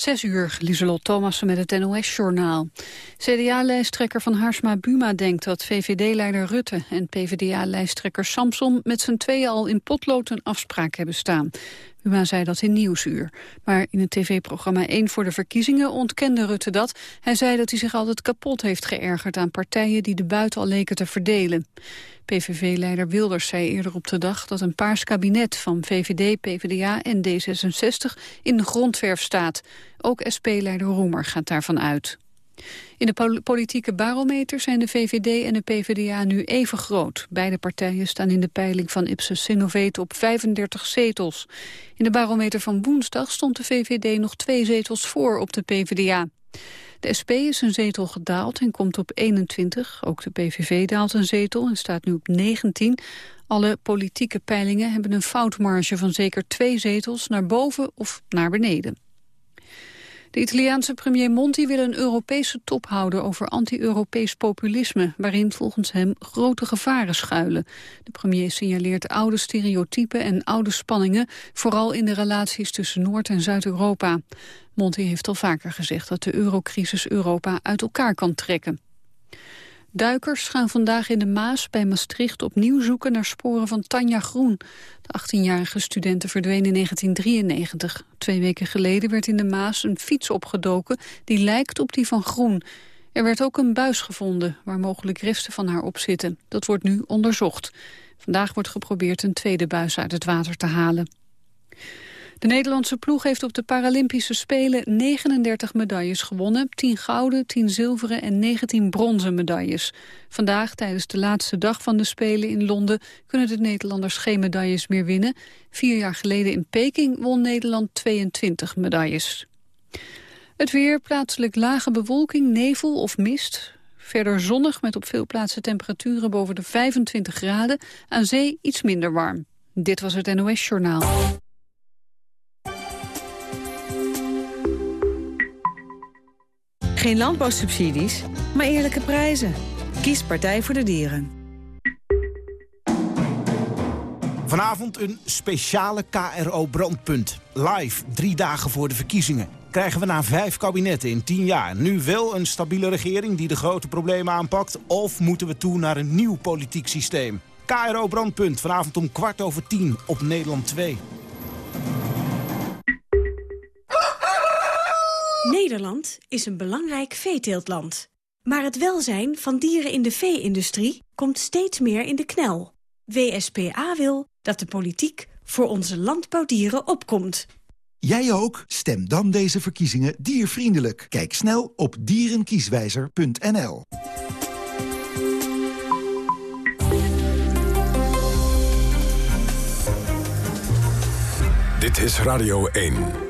Zes uur, Lieselot Thomassen met het NOS-journaal. CDA-lijsttrekker van Haarsma Buma denkt dat VVD-leider Rutte... en PvdA-lijsttrekker Samson met z'n tweeën al in potlood een afspraak hebben staan. Buma zei dat in Nieuwsuur. Maar in het tv-programma 1 voor de verkiezingen ontkende Rutte dat. Hij zei dat hij zich altijd kapot heeft geërgerd aan partijen die de buiten al leken te verdelen. PVV-leider Wilders zei eerder op de dag dat een paars kabinet van VVD, PvdA en D66 in de grondverf staat. Ook SP-leider Roemer gaat daarvan uit. In de politieke barometer zijn de VVD en de PvdA nu even groot. Beide partijen staan in de peiling van Ipsos Sinovate op 35 zetels. In de barometer van woensdag stond de VVD nog twee zetels voor op de PvdA. De SP is een zetel gedaald en komt op 21. Ook de PVV daalt een zetel en staat nu op 19. Alle politieke peilingen hebben een foutmarge van zeker twee zetels naar boven of naar beneden. De Italiaanse premier Monti wil een Europese top houden over anti-Europees populisme, waarin volgens hem grote gevaren schuilen. De premier signaleert oude stereotypen en oude spanningen, vooral in de relaties tussen Noord- en Zuid-Europa. Monti heeft al vaker gezegd dat de eurocrisis Europa uit elkaar kan trekken. Duikers gaan vandaag in de Maas bij Maastricht opnieuw zoeken naar sporen van Tanja Groen. De 18-jarige studenten verdween in 1993. Twee weken geleden werd in de Maas een fiets opgedoken die lijkt op die van Groen. Er werd ook een buis gevonden waar mogelijk resten van haar op zitten. Dat wordt nu onderzocht. Vandaag wordt geprobeerd een tweede buis uit het water te halen. De Nederlandse ploeg heeft op de Paralympische Spelen 39 medailles gewonnen. 10 gouden, 10 zilveren en 19 bronzen medailles. Vandaag, tijdens de laatste dag van de Spelen in Londen... kunnen de Nederlanders geen medailles meer winnen. Vier jaar geleden in Peking won Nederland 22 medailles. Het weer, plaatselijk lage bewolking, nevel of mist. Verder zonnig met op veel plaatsen temperaturen boven de 25 graden. Aan zee iets minder warm. Dit was het NOS Journaal. Geen landbouwsubsidies, maar eerlijke prijzen. Kies Partij voor de Dieren. Vanavond een speciale KRO-brandpunt. Live, drie dagen voor de verkiezingen. Krijgen we na vijf kabinetten in tien jaar nu wel een stabiele regering... die de grote problemen aanpakt? Of moeten we toe naar een nieuw politiek systeem? KRO-brandpunt, vanavond om kwart over tien op Nederland 2. Nederland is een belangrijk veeteeltland. Maar het welzijn van dieren in de vee-industrie komt steeds meer in de knel. WSPA wil dat de politiek voor onze landbouwdieren opkomt. Jij ook? Stem dan deze verkiezingen diervriendelijk. Kijk snel op dierenkieswijzer.nl. Dit is Radio 1.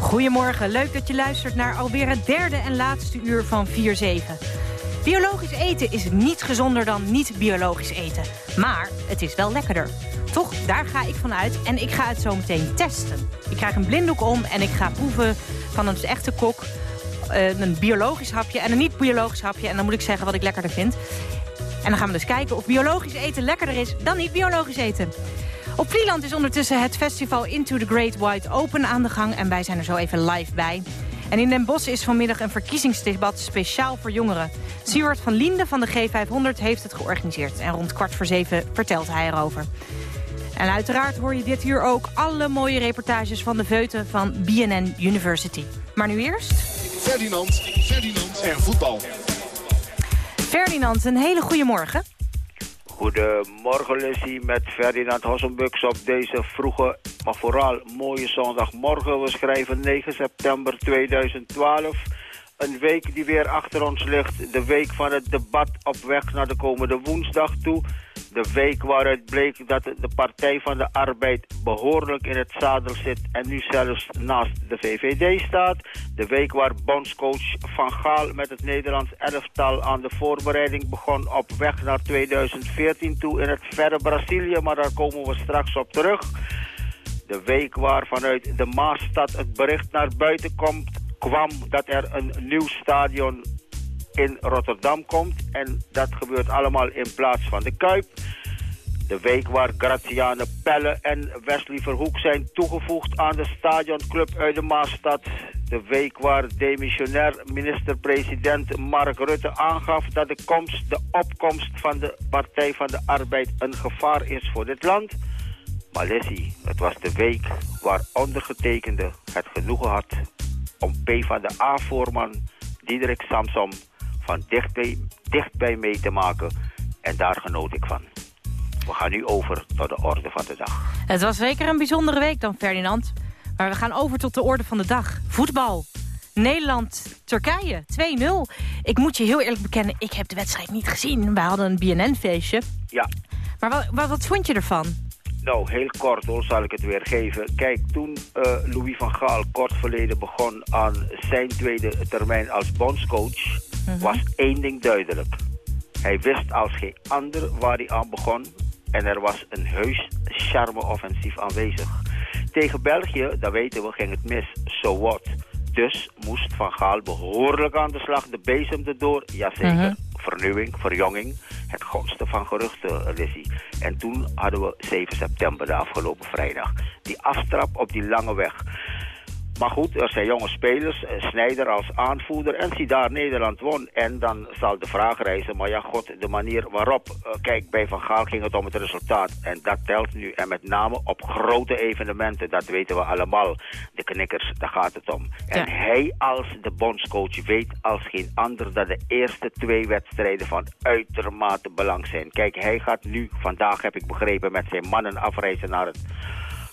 Goedemorgen, leuk dat je luistert naar alweer het derde en laatste uur van 4-7. Biologisch eten is niet gezonder dan niet-biologisch eten. Maar het is wel lekkerder. Toch, daar ga ik van uit en ik ga het zo meteen testen. Ik krijg een blinddoek om en ik ga proeven van een echte kok... Uh, een biologisch hapje en een niet-biologisch hapje. En dan moet ik zeggen wat ik lekkerder vind. En dan gaan we dus kijken of biologisch eten lekkerder is dan niet-biologisch eten. Op Vlieland is ondertussen het festival Into the Great White Open aan de gang. En wij zijn er zo even live bij. En in Den Bosch is vanmiddag een verkiezingsdebat speciaal voor jongeren. Siewert van Liende van de G500 heeft het georganiseerd. En rond kwart voor zeven vertelt hij erover. En uiteraard hoor je dit uur ook alle mooie reportages van de Veuten van BNN University. Maar nu eerst... Ferdinand, Ferdinand en voetbal. Ferdinand, een hele goede morgen. Goedemorgen Lucie met Ferdinand Hossenbux op deze vroege, maar vooral mooie zondagmorgen. We schrijven 9 september 2012. Een week die weer achter ons ligt. De week van het debat op weg naar de komende woensdag toe. De week waaruit bleek dat de Partij van de Arbeid behoorlijk in het zadel zit en nu zelfs naast de VVD staat. De week waar bondscoach Van Gaal met het Nederlands elftal aan de voorbereiding begon op weg naar 2014 toe in het verre Brazilië, maar daar komen we straks op terug. De week waar vanuit de Maasstad het bericht naar buiten komt, kwam dat er een nieuw stadion in Rotterdam komt. En dat gebeurt allemaal in plaats van de Kuip. De week waar Graziane Pelle en Wesley Verhoek zijn toegevoegd aan de stadionclub uit de Maasstad. De week waar demissionair minister-president Mark Rutte aangaf dat de, komst, de opkomst van de Partij van de Arbeid een gevaar is voor dit land. Maar Lissy, het was de week waar ondergetekende het genoegen had om P van de A-voorman Diederik Samsom van dichtbij, dichtbij mee te maken. En daar genoot ik van. We gaan nu over tot de orde van de dag. Het was zeker een bijzondere week dan, Ferdinand. Maar we gaan over tot de orde van de dag. Voetbal. Nederland-Turkije, 2-0. Ik moet je heel eerlijk bekennen, ik heb de wedstrijd niet gezien. We hadden een BNN-feestje. Ja. Maar wat, wat, wat, vond je ervan? Nou, heel kort hoor, zal ik het weer geven. Kijk, toen uh, Louis van Gaal kort verleden begon aan zijn tweede termijn als bondscoach... -hmm. was één ding duidelijk. Hij wist als geen ander waar hij aan begon... en er was een heus charme-offensief aanwezig. Tegen België, dat weten we, ging het mis. So what? Dus moest Van Gaal behoorlijk aan de slag. De bezem erdoor, jazeker. -hmm. Vernieuwing, verjonging. Het grootste van geruchten, Lizzie. En toen hadden we 7 september, de afgelopen vrijdag. Die aftrap op die lange weg. Maar goed, er zijn jonge spelers, Snijder als aanvoerder en zie daar Nederland won. En dan zal de vraag reizen, maar ja god, de manier waarop, uh, kijk bij Van Gaal ging het om het resultaat. En dat telt nu en met name op grote evenementen, dat weten we allemaal. De knikkers, daar gaat het om. Ja. En hij als de bondscoach weet als geen ander dat de eerste twee wedstrijden van uitermate belang zijn. Kijk, hij gaat nu, vandaag heb ik begrepen, met zijn mannen afreizen naar het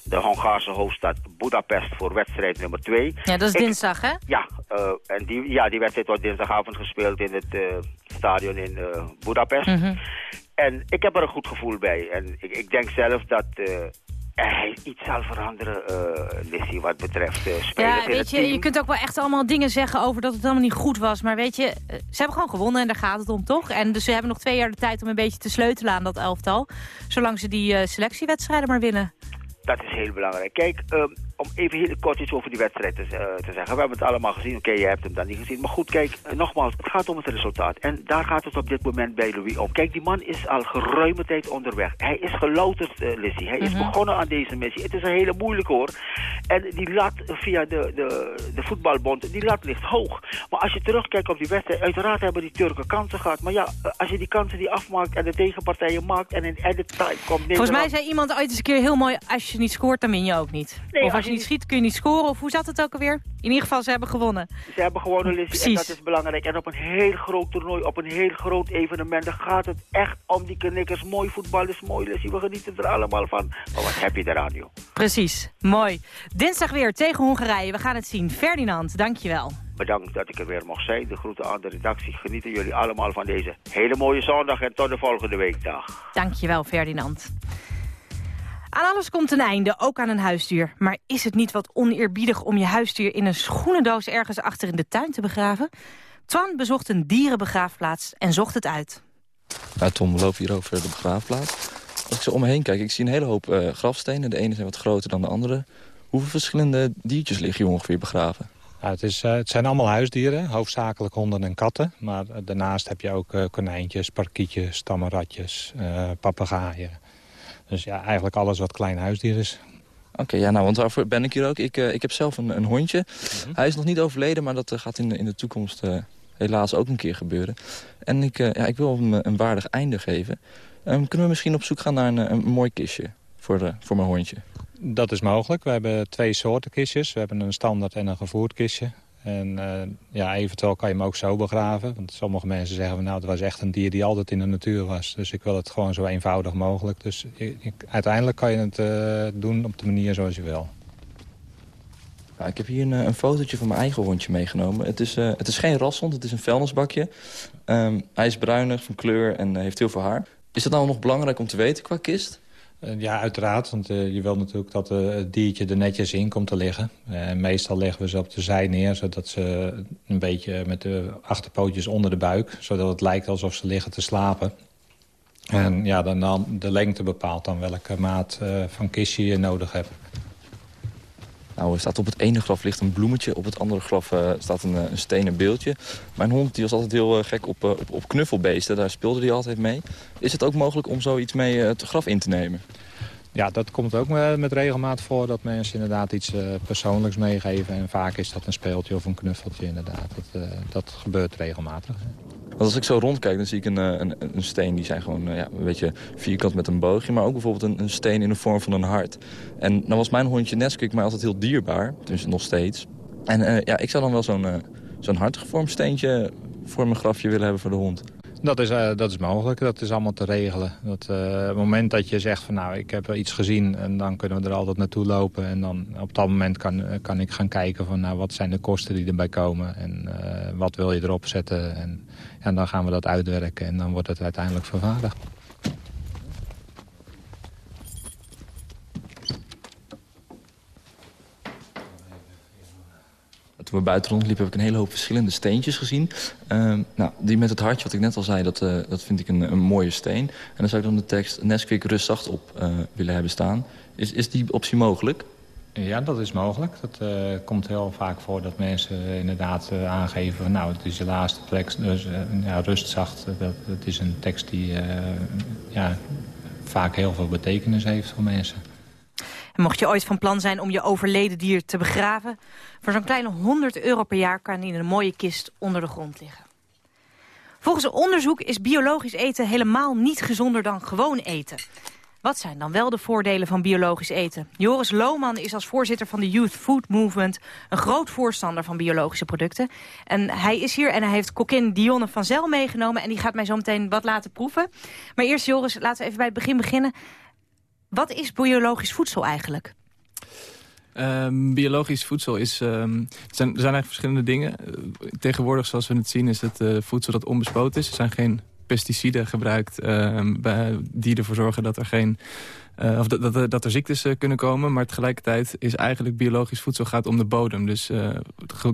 de Hongaarse hoofdstad Budapest voor wedstrijd nummer 2. Ja, dat is ik, dinsdag, hè? Ja, uh, en die, ja, die wedstrijd wordt dinsdagavond gespeeld in het uh, stadion in uh, Budapest. Mm -hmm. En ik heb er een goed gevoel bij. En ik, ik denk zelf dat hij iets zal veranderen, Lissy, wat betreft spelers ja, weet je, je kunt ook wel echt allemaal dingen zeggen over dat het allemaal niet goed was. Maar weet je, ze hebben gewoon gewonnen en daar gaat het om, toch? En dus ze hebben nog twee jaar de tijd om een beetje te sleutelen aan dat elftal. Zolang ze die selectiewedstrijden maar winnen. Dat is heel belangrijk. Kijk, um, om even heel kort iets over die wedstrijd te, uh, te zeggen. We hebben het allemaal gezien. Oké, okay, je hebt hem dan niet gezien. Maar goed, kijk, uh, nogmaals, het gaat om het resultaat. En daar gaat het op dit moment bij Louis om. Kijk, die man is al geruime tijd onderweg. Hij is gelouterd, uh, Lissy. Hij mm -hmm. is begonnen aan deze missie. Het is een hele moeilijke hoor. En die lat via de, de, de voetbalbond, die lat ligt hoog. Maar als je terugkijkt op die wedstrijd, uiteraard hebben die Turken kansen gehad. Maar ja, als je die kansen die afmaakt en de tegenpartijen maakt en in edit time komt... Volgens mij zei iemand ooit eens een keer heel mooi, als je niet scoort, dan win je ook niet. Nee, of als je niet schiet, kun je niet scoren. Of hoe zat het ook alweer? In ieder geval, ze hebben gewonnen. Ze hebben gewonnen, Lizzie, en dat is belangrijk. En op een heel groot toernooi, op een heel groot evenement... dan gaat het echt om die knikkers. Mooi voetbal is mooi, Lizzie. We genieten er allemaal van. Maar wat heb je eraan, joh? Precies, mooi. Dinsdag weer tegen Hongarije. We gaan het zien. Ferdinand, dankjewel. Bedankt dat ik er weer mocht zijn. De groeten aan de redactie. Genieten jullie allemaal van deze hele mooie zondag. En tot de volgende weekdag. Dankjewel, Ferdinand. Aan alles komt een einde, ook aan een huisdier. Maar is het niet wat oneerbiedig om je huisdier in een schoenendoos ergens achter in de tuin te begraven? Twan bezocht een dierenbegraafplaats en zocht het uit. Ja, Tom, we lopen hier over de begraafplaats. Als ik zo om me heen kijk, ik zie een hele hoop uh, grafstenen. De ene zijn wat groter dan de andere. Hoeveel verschillende diertjes liggen hier ongeveer begraven? Ja, het, is, uh, het zijn allemaal huisdieren, hoofdzakelijk honden en katten. Maar uh, daarnaast heb je ook konijntjes, parkietjes, tammeratjes, papegaaien. Dus ja, eigenlijk alles wat klein huisdier is. Oké, okay, ja, nou, want waarvoor ben ik hier ook? Ik, uh, ik heb zelf een, een hondje. Mm -hmm. Hij is nog niet overleden, maar dat uh, gaat in de, in de toekomst uh, helaas ook een keer gebeuren. En ik, ja, ik wil hem een waardig einde geven. Um, kunnen we misschien op zoek gaan naar een, een mooi kistje voor, voor mijn hondje? Dat is mogelijk. We hebben twee soorten kistjes. We hebben een standaard en een gevoerd kistje. En uh, ja, eventueel kan je hem ook zo begraven. Want sommige mensen zeggen, van, nou, het was echt een dier die altijd in de natuur was. Dus ik wil het gewoon zo eenvoudig mogelijk. Dus ik, uiteindelijk kan je het uh, doen op de manier zoals je wil. Ik heb hier een, een fotootje van mijn eigen hondje meegenomen. Het is, het is geen rashond, het is een vuilnisbakje. Um, hij is bruinig van kleur en heeft heel veel haar. Is dat nou nog belangrijk om te weten qua kist? Uh, ja, uiteraard. Want uh, je wil natuurlijk dat uh, het diertje er netjes in komt te liggen. meestal leggen we ze op de zij neer... zodat ze een beetje met de achterpootjes onder de buik... zodat het lijkt alsof ze liggen te slapen. En ja, dan, dan de lengte bepaalt dan welke maat van kistje je nodig hebt. Nou, er staat op het ene graf ligt een bloemetje. Op het andere graf uh, staat een, een, stenen beeldje. Mijn hond die was altijd heel uh, gek op, op, op, knuffelbeesten. Daar speelde hij altijd mee. Is het ook mogelijk om zoiets mee het graf in te nemen? Ja, dat komt ook met regelmaat voor dat mensen inderdaad iets persoonlijks meegeven. En vaak is dat een speeltje of een knuffeltje inderdaad. Dat, dat gebeurt regelmatig. Want als ik zo rondkijk, dan zie ik een, een, een steen. Die zijn gewoon ja, een beetje vierkant met een boogje. Maar ook bijvoorbeeld een, een steen in de vorm van een hart. En dan was mijn hondje Nesquik mij altijd heel dierbaar. Dus nog steeds. En ja, ik zou dan wel zo'n zo'n hartgevormd steentje voor mijn grafje willen hebben voor de hond. Dat is, uh, dat is mogelijk, dat is allemaal te regelen. Dat, uh, het moment dat je zegt van nou, ik heb iets gezien en dan kunnen we er altijd naartoe lopen. En dan op dat moment kan, kan ik gaan kijken van nou, wat zijn de kosten die erbij komen. En uh, wat wil je erop zetten. En ja, dan gaan we dat uitwerken en dan wordt het uiteindelijk vervaardigd. Toen we buiten rondliepen heb ik een hele hoop verschillende steentjes gezien. Uh, nou, die met het hartje, wat ik net al zei, dat, uh, dat vind ik een, een, mooie steen. En dan zou ik dan de tekst Nesquik rustzacht op uh, willen hebben staan. Is, is die optie mogelijk? Ja, dat is mogelijk. Dat uh, komt heel vaak voor dat mensen inderdaad aangeven... Van, nou, het is je laatste tekst, dus ja, rustzacht. Dat, dat is een tekst die ja, vaak heel veel betekenis heeft voor mensen. Mocht je ooit van plan zijn om je overleden dier te begraven... voor zo'n kleine 100 euro per jaar kan die in een mooie kist onder de grond liggen. Volgens onderzoek is biologisch eten helemaal niet gezonder dan gewoon eten. Wat zijn dan wel de voordelen van biologisch eten? Joris Lohman is als voorzitter van de Youth Food Movement... een groot voorstander van biologische producten. En hij is hier en hij heeft kokkin Dionne van Zel meegenomen... en die gaat mij zo meteen wat laten proeven. Maar eerst, Joris, laten we even bij het begin beginnen. Wat is biologisch voedsel eigenlijk? Um, biologisch voedsel is... Um, er, zijn, zijn eigenlijk verschillende dingen. tegenwoordig, zoals we het zien, is het uh, voedsel dat onbespoten is. Er zijn geen pesticiden gebruikt bij, die ervoor zorgen dat er geen... Uh, of dat, dat, dat, er ziektes uh, kunnen komen. Maar tegelijkertijd is eigenlijk biologisch voedsel gaat om de bodem. Dus uh,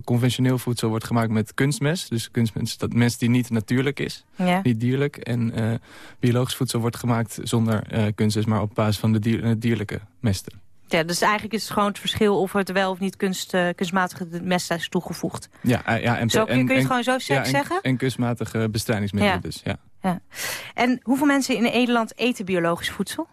conventioneel voedsel wordt gemaakt met kunstmest. Dus kunstmest, dat mest die niet natuurlijk is, ja. niet dierlijk. En biologisch voedsel wordt gemaakt zonder kunstmest, maar op basis van de dier, dierlijke mesten. Ja, dus eigenlijk is het gewoon het verschil of het wel of niet kunst, uh, kunstmatige mest is toegevoegd. Ja, ja en, zo, kun, en, je het gewoon zo ja, en, zeggen? En kunstmatige bestrijdingsmiddelen dus, ja. ja. En hoeveel mensen in Nederland eten biologisch voedsel?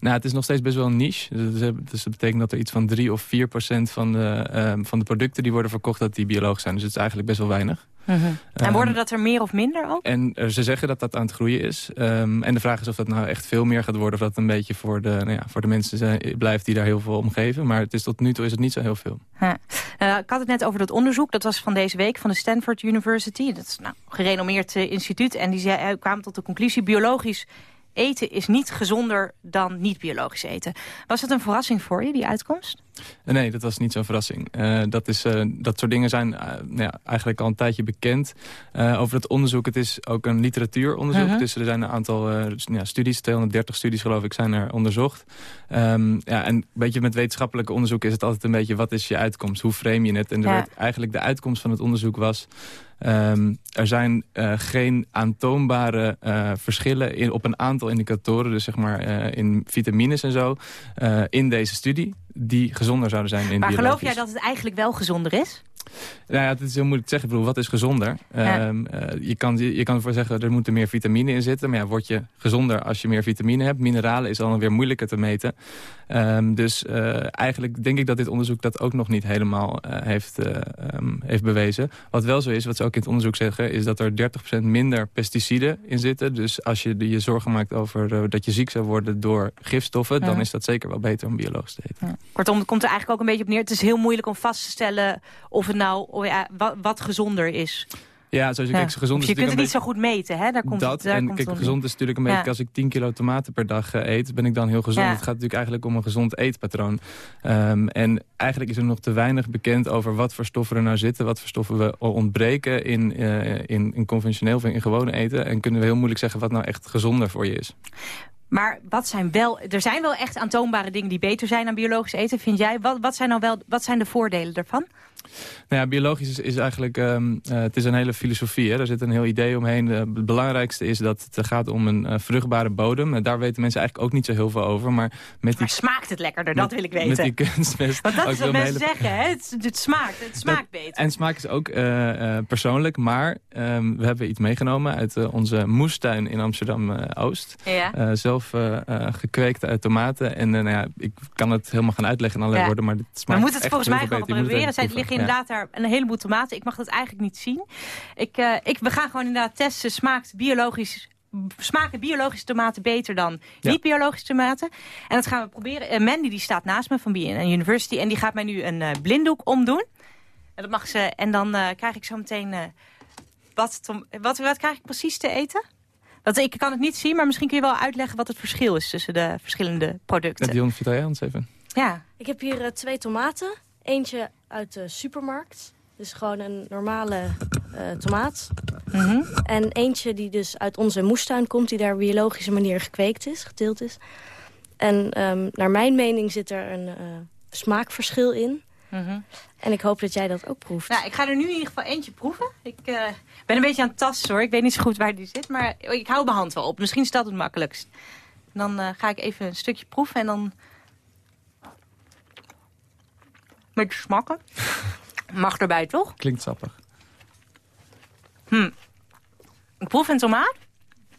Nou, het is nog steeds best wel een niche. Dus, dus dat betekent dat er iets van 3 of 4 procent van de, um, van de producten die worden verkocht... dat die biologisch zijn. Dus het is eigenlijk best wel weinig. Uh -huh. En worden dat er meer of minder ook? En uh, ze zeggen dat dat aan het groeien is. Um, en de vraag is of dat nou echt veel meer gaat worden... of dat een beetje voor de, nou ja, voor de mensen zijn, blijft die daar heel veel om geven. Maar het is tot nu toe is het niet zo heel veel. Huh. Uh, ik had het net over dat onderzoek. Dat was van deze week van de Stanford University. Dat is nou, een gerenommeerd instituut. En die zei, kwamen tot de conclusie... biologisch eten is niet gezonder dan niet-biologisch eten. Was het een verrassing voor je, die uitkomst? Nee, dat was niet zo'n verrassing. Uh, dat, is, uh, dat soort dingen zijn uh, ja, eigenlijk al een tijdje bekend. over het onderzoek, het is ook een literatuuronderzoek. -huh. Dus er zijn een aantal ja, studies, 230 studies geloof ik, zijn er onderzocht. Um, ja, en beetje met wetenschappelijk onderzoek is het altijd een beetje... wat is je uitkomst, hoe frame je het? En ja. werd, eigenlijk de uitkomst van het onderzoek was... Um, er zijn uh, geen aantoonbare uh, verschillen in, op een aantal indicatoren, dus zeg maar uh, in vitamines en zo, in deze studie, die gezonder zouden zijn in Maar geloof jij dat het eigenlijk wel gezonder is? Nou ja, het is heel moeilijk te zeggen. Ik bedoel, wat is gezonder? Ja. Um, uh, je, kan, je kan ervoor zeggen, er moeten meer vitamine in zitten. Maar ja, word je gezonder als je meer vitamine hebt? Mineralen is dan weer moeilijker te meten. Um, dus uh, eigenlijk denk ik dat dit onderzoek dat ook nog niet helemaal uh, heeft, um, heeft bewezen. Wat wel zo is, wat ze ook in het onderzoek zeggen... is dat er 30% minder pesticiden in zitten. Dus als je je zorgen maakt over dat je ziek zou worden door gifstoffen... Ja. dan is dat zeker wel beter om biologisch te eten. Kortom, het komt er eigenlijk ook een beetje op neer. Het is heel moeilijk om vast te stellen of nou oh ja, wat, wat gezonder is. Ja, zoals je kijkt, gezond is je kunt het niet zo goed meten, hè? Daar komt dat, het, daar en komt kijk, gezond is natuurlijk een beetje... als ik 10 kilo tomaten per dag uh, eet, ben ik dan heel gezond. Het gaat natuurlijk eigenlijk om een gezond eetpatroon. Um, en eigenlijk is er nog te weinig bekend over wat voor stoffen er nou zitten... wat voor stoffen we ontbreken in, uh, in, in conventioneel of in gewone eten. En kunnen we heel moeilijk zeggen wat nou echt gezonder voor je is. Maar wat zijn wel, er zijn wel echt aantoonbare dingen die beter zijn aan biologisch eten, vind jij? Wat, wat zijn nou wel, wat zijn de voordelen daarvan? Nou ja, biologisch is, is eigenlijk, um, uh, het is een hele filosofie. Hè? Daar zit een heel idee omheen. Uh, het belangrijkste is dat het gaat om een uh, vruchtbare bodem. daar weten mensen eigenlijk ook niet zo heel veel over. Maar, met maar smaakt het lekkerder? Met, dat wil ik weten. Met die kunstmest. Want dat is wat mensen hele... zeggen. Hè? Het, het, smaakt, het smaakt dat, beter. En smaak is ook persoonlijk. Maar um, we hebben iets meegenomen uit onze moestuin in Amsterdam-Oost. Ja. zelf gekweekt uit tomaten. En nou ja, ik kan het helemaal gaan uitleggen in allerlei ja. woorden. Maar het smaakt we moeten het volgens mij gewoon proberen. Zij liggen inderdaad daar een heleboel tomaten. Ik mag dat eigenlijk niet zien. Ik, ik, we gaan gewoon inderdaad testen. Smaakt biologisch smaken biologische tomaten beter dan ja. niet-biologische tomaten. En dat gaan we proberen. Uh, Mandy die staat naast me van BNN University. En die gaat mij nu een uh, blinddoek omdoen. En, dat mag ze, en dan uh, krijg ik zo meteen... wat, wat, wat krijg ik precies te eten? Dat, ik kan het niet zien, maar misschien kun je wel uitleggen wat het verschil is tussen de verschillende producten. Ja, Dion, vertel jij ons even. Ja. Ik heb hier twee tomaten. Eentje uit de supermarkt. Dus gewoon een normale uh, tomaat. Mm -hmm. En eentje die dus uit onze moestuin komt... die daar op biologische manier gekweekt is, geteeld is. En um, naar mijn mening zit er een uh, smaakverschil in. Mm -hmm. En ik hoop dat jij dat ook proeft. Nou, ik ga er nu in ieder geval eentje proeven. Ik uh, ben een beetje aan het tasten hoor. Ik weet niet zo goed waar die zit. Maar ik hou mijn hand wel op. Misschien is dat het makkelijkst. Dan ga ik even een stukje proeven en dan... Met smakken. Mag erbij, toch? Klinkt sappig. Hm. Ik proef een tomaat.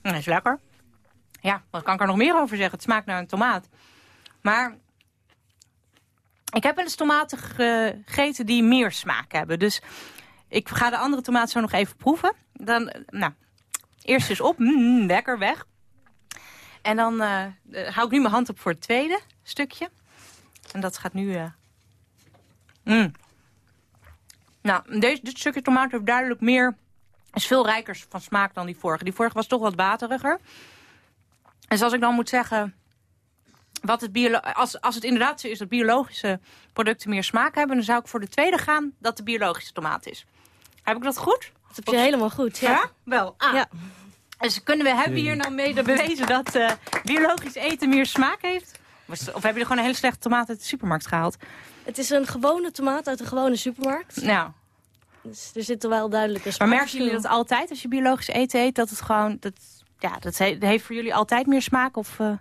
Dat is lekker. Ja, wat kan ik er nog meer over zeggen? Het smaakt naar een tomaat. Maar ik heb wel eens tomaten gegeten die meer smaak hebben. Dus ik ga de andere tomaat zo nog even proeven. Dan, nou, eerst dus op. Mm, lekker, weg. En dan uh, hou ik nu mijn hand op voor het tweede stukje. En dat gaat nu... Mm. Nou, deze, dit stukje tomaat heeft duidelijk meer... is veel rijker van smaak dan die vorige. Die vorige was toch wat wateriger. En zoals ik dan moet zeggen... Wat het biolo als, als het inderdaad zo is dat biologische producten meer smaak hebben... dan zou ik voor de tweede gaan dat de biologische tomaat is. Heb ik dat goed? Dat heb je helemaal goed, ja. ja? Wel. Ah. Ja. Dus kunnen we, hebben we hier nou mee bewezen dat uh, biologisch eten meer smaak heeft? Of heb je er gewoon een hele slechte tomaat uit de supermarkt gehaald? Het is een gewone tomaat uit de gewone supermarkt. Nou. Dus er zit er wel duidelijke smaak. Maar merken jullie dat altijd als je biologisch eten eet? Dat het gewoon... Dat, ja, dat heeft voor jullie altijd meer smaak? Of, uh...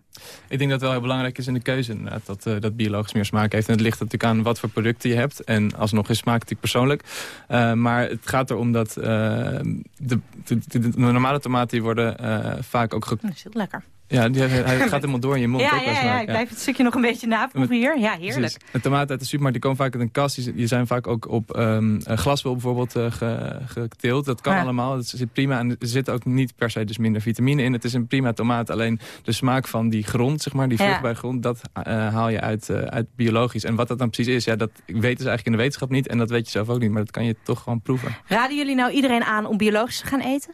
Ik denk dat het wel heel belangrijk is in de keuze inderdaad, dat, uh, dat biologisch meer smaak heeft. En het ligt natuurlijk aan wat voor producten je hebt. En alsnog is smaak natuurlijk persoonlijk. Uh, maar het gaat erom dat de, de, de, de, normale tomaten die worden vaak ook... Dat is heel lekker. Ja, die, hij gaat helemaal door in je mond. Ja, ook ja, ja, ik blijf het stukje nog een beetje naproeven hier. Ja, heerlijk. De tomaten uit de supermarkt die komen vaak uit een kast. Die, zijn vaak ook op um, glaswol bijvoorbeeld uh, ge, geteeld. Dat kan ja. allemaal. Dat zit prima. En er zit ook niet per se dus minder vitamine in. Het is een prima tomaat. Alleen de smaak van die grond, zeg maar, die vruchtbare grond... dat uh, haal je uit, uh, uit biologisch. En wat dat dan precies is, ja, dat weten ze eigenlijk in de wetenschap niet. En dat weet je zelf ook niet. Maar dat kan je toch gewoon proeven. Raden jullie nou iedereen aan om biologisch te gaan eten?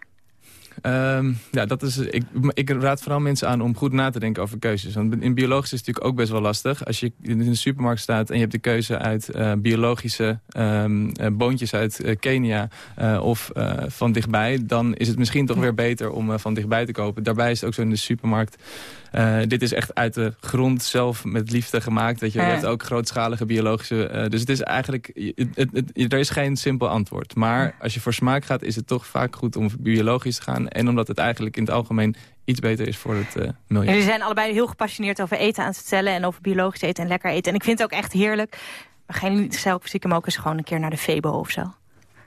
Um, ja, dat is, ik, ik raad vooral mensen aan om goed na te denken over keuzes. Want in biologisch is het natuurlijk ook best wel lastig. Als je in de supermarkt staat en je hebt de keuze uit uh, biologische um, uh, boontjes uit uh, Kenia of van dichtbij... dan is het misschien toch weer beter om van dichtbij te kopen. Daarbij is het ook zo in de supermarkt... Dit is echt uit de grond zelf met liefde gemaakt. Dat je, hebt ook grootschalige biologische... Dus het is eigenlijk... Het, het, het, er is geen simpel antwoord. Maar als je voor smaak gaat, is het toch vaak goed om biologisch te gaan. En omdat het eigenlijk in het algemeen iets beter is voor het uh, milieu. Jullie zijn allebei heel gepassioneerd over eten aan het vertellen... en over biologisch eten en lekker eten. En ik vind het ook echt heerlijk. Maar gaan jullie zelf stiekem ook eens gewoon een keer naar de Febo of zo?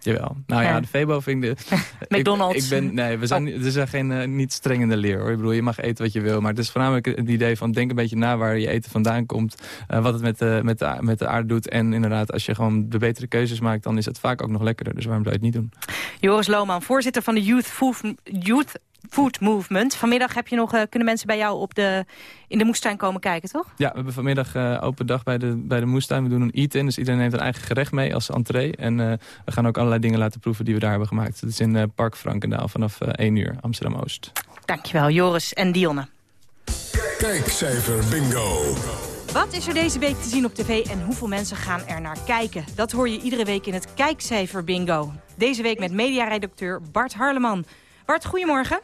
Jawel. Nou ja, de Febo vind ik... De, McDonald's. Ik, ben, nee, we zijn, oh. er zijn geen, uh, niet streng in de leer hoor. Ik bedoel, je mag eten wat je wil. Maar het is voornamelijk het idee van denk een beetje na waar je eten vandaan komt. Uh, wat het met de, met, de, met de aarde doet. En inderdaad, als je gewoon de betere keuzes maakt, dan is het vaak ook nog lekkerder. Dus waarom zou je het niet doen? Joris Lohman, voorzitter van de Youth, Food, Youth Food Movement. Vanmiddag heb je nog, uh, kunnen mensen bij jou op de, in de moestuin komen kijken, toch? Ja, we hebben vanmiddag uh, open dag bij de, bij de moestuin. We doen een eat-in, dus iedereen heeft een eigen gerecht mee als entree. En uh, we gaan ook allerlei dingen laten proeven die we daar hebben gemaakt. Het is in Park Frankendaal vanaf 1 uur, Amsterdam-Oost. Dankjewel, Joris en Dionne. Kijkcijfer bingo. Wat is er deze week te zien op tv en hoeveel mensen gaan er naar kijken? Dat hoor je iedere week in het Kijkcijfer bingo. Deze week met mediaredacteur Bart Harleman. Bart, goedemorgen.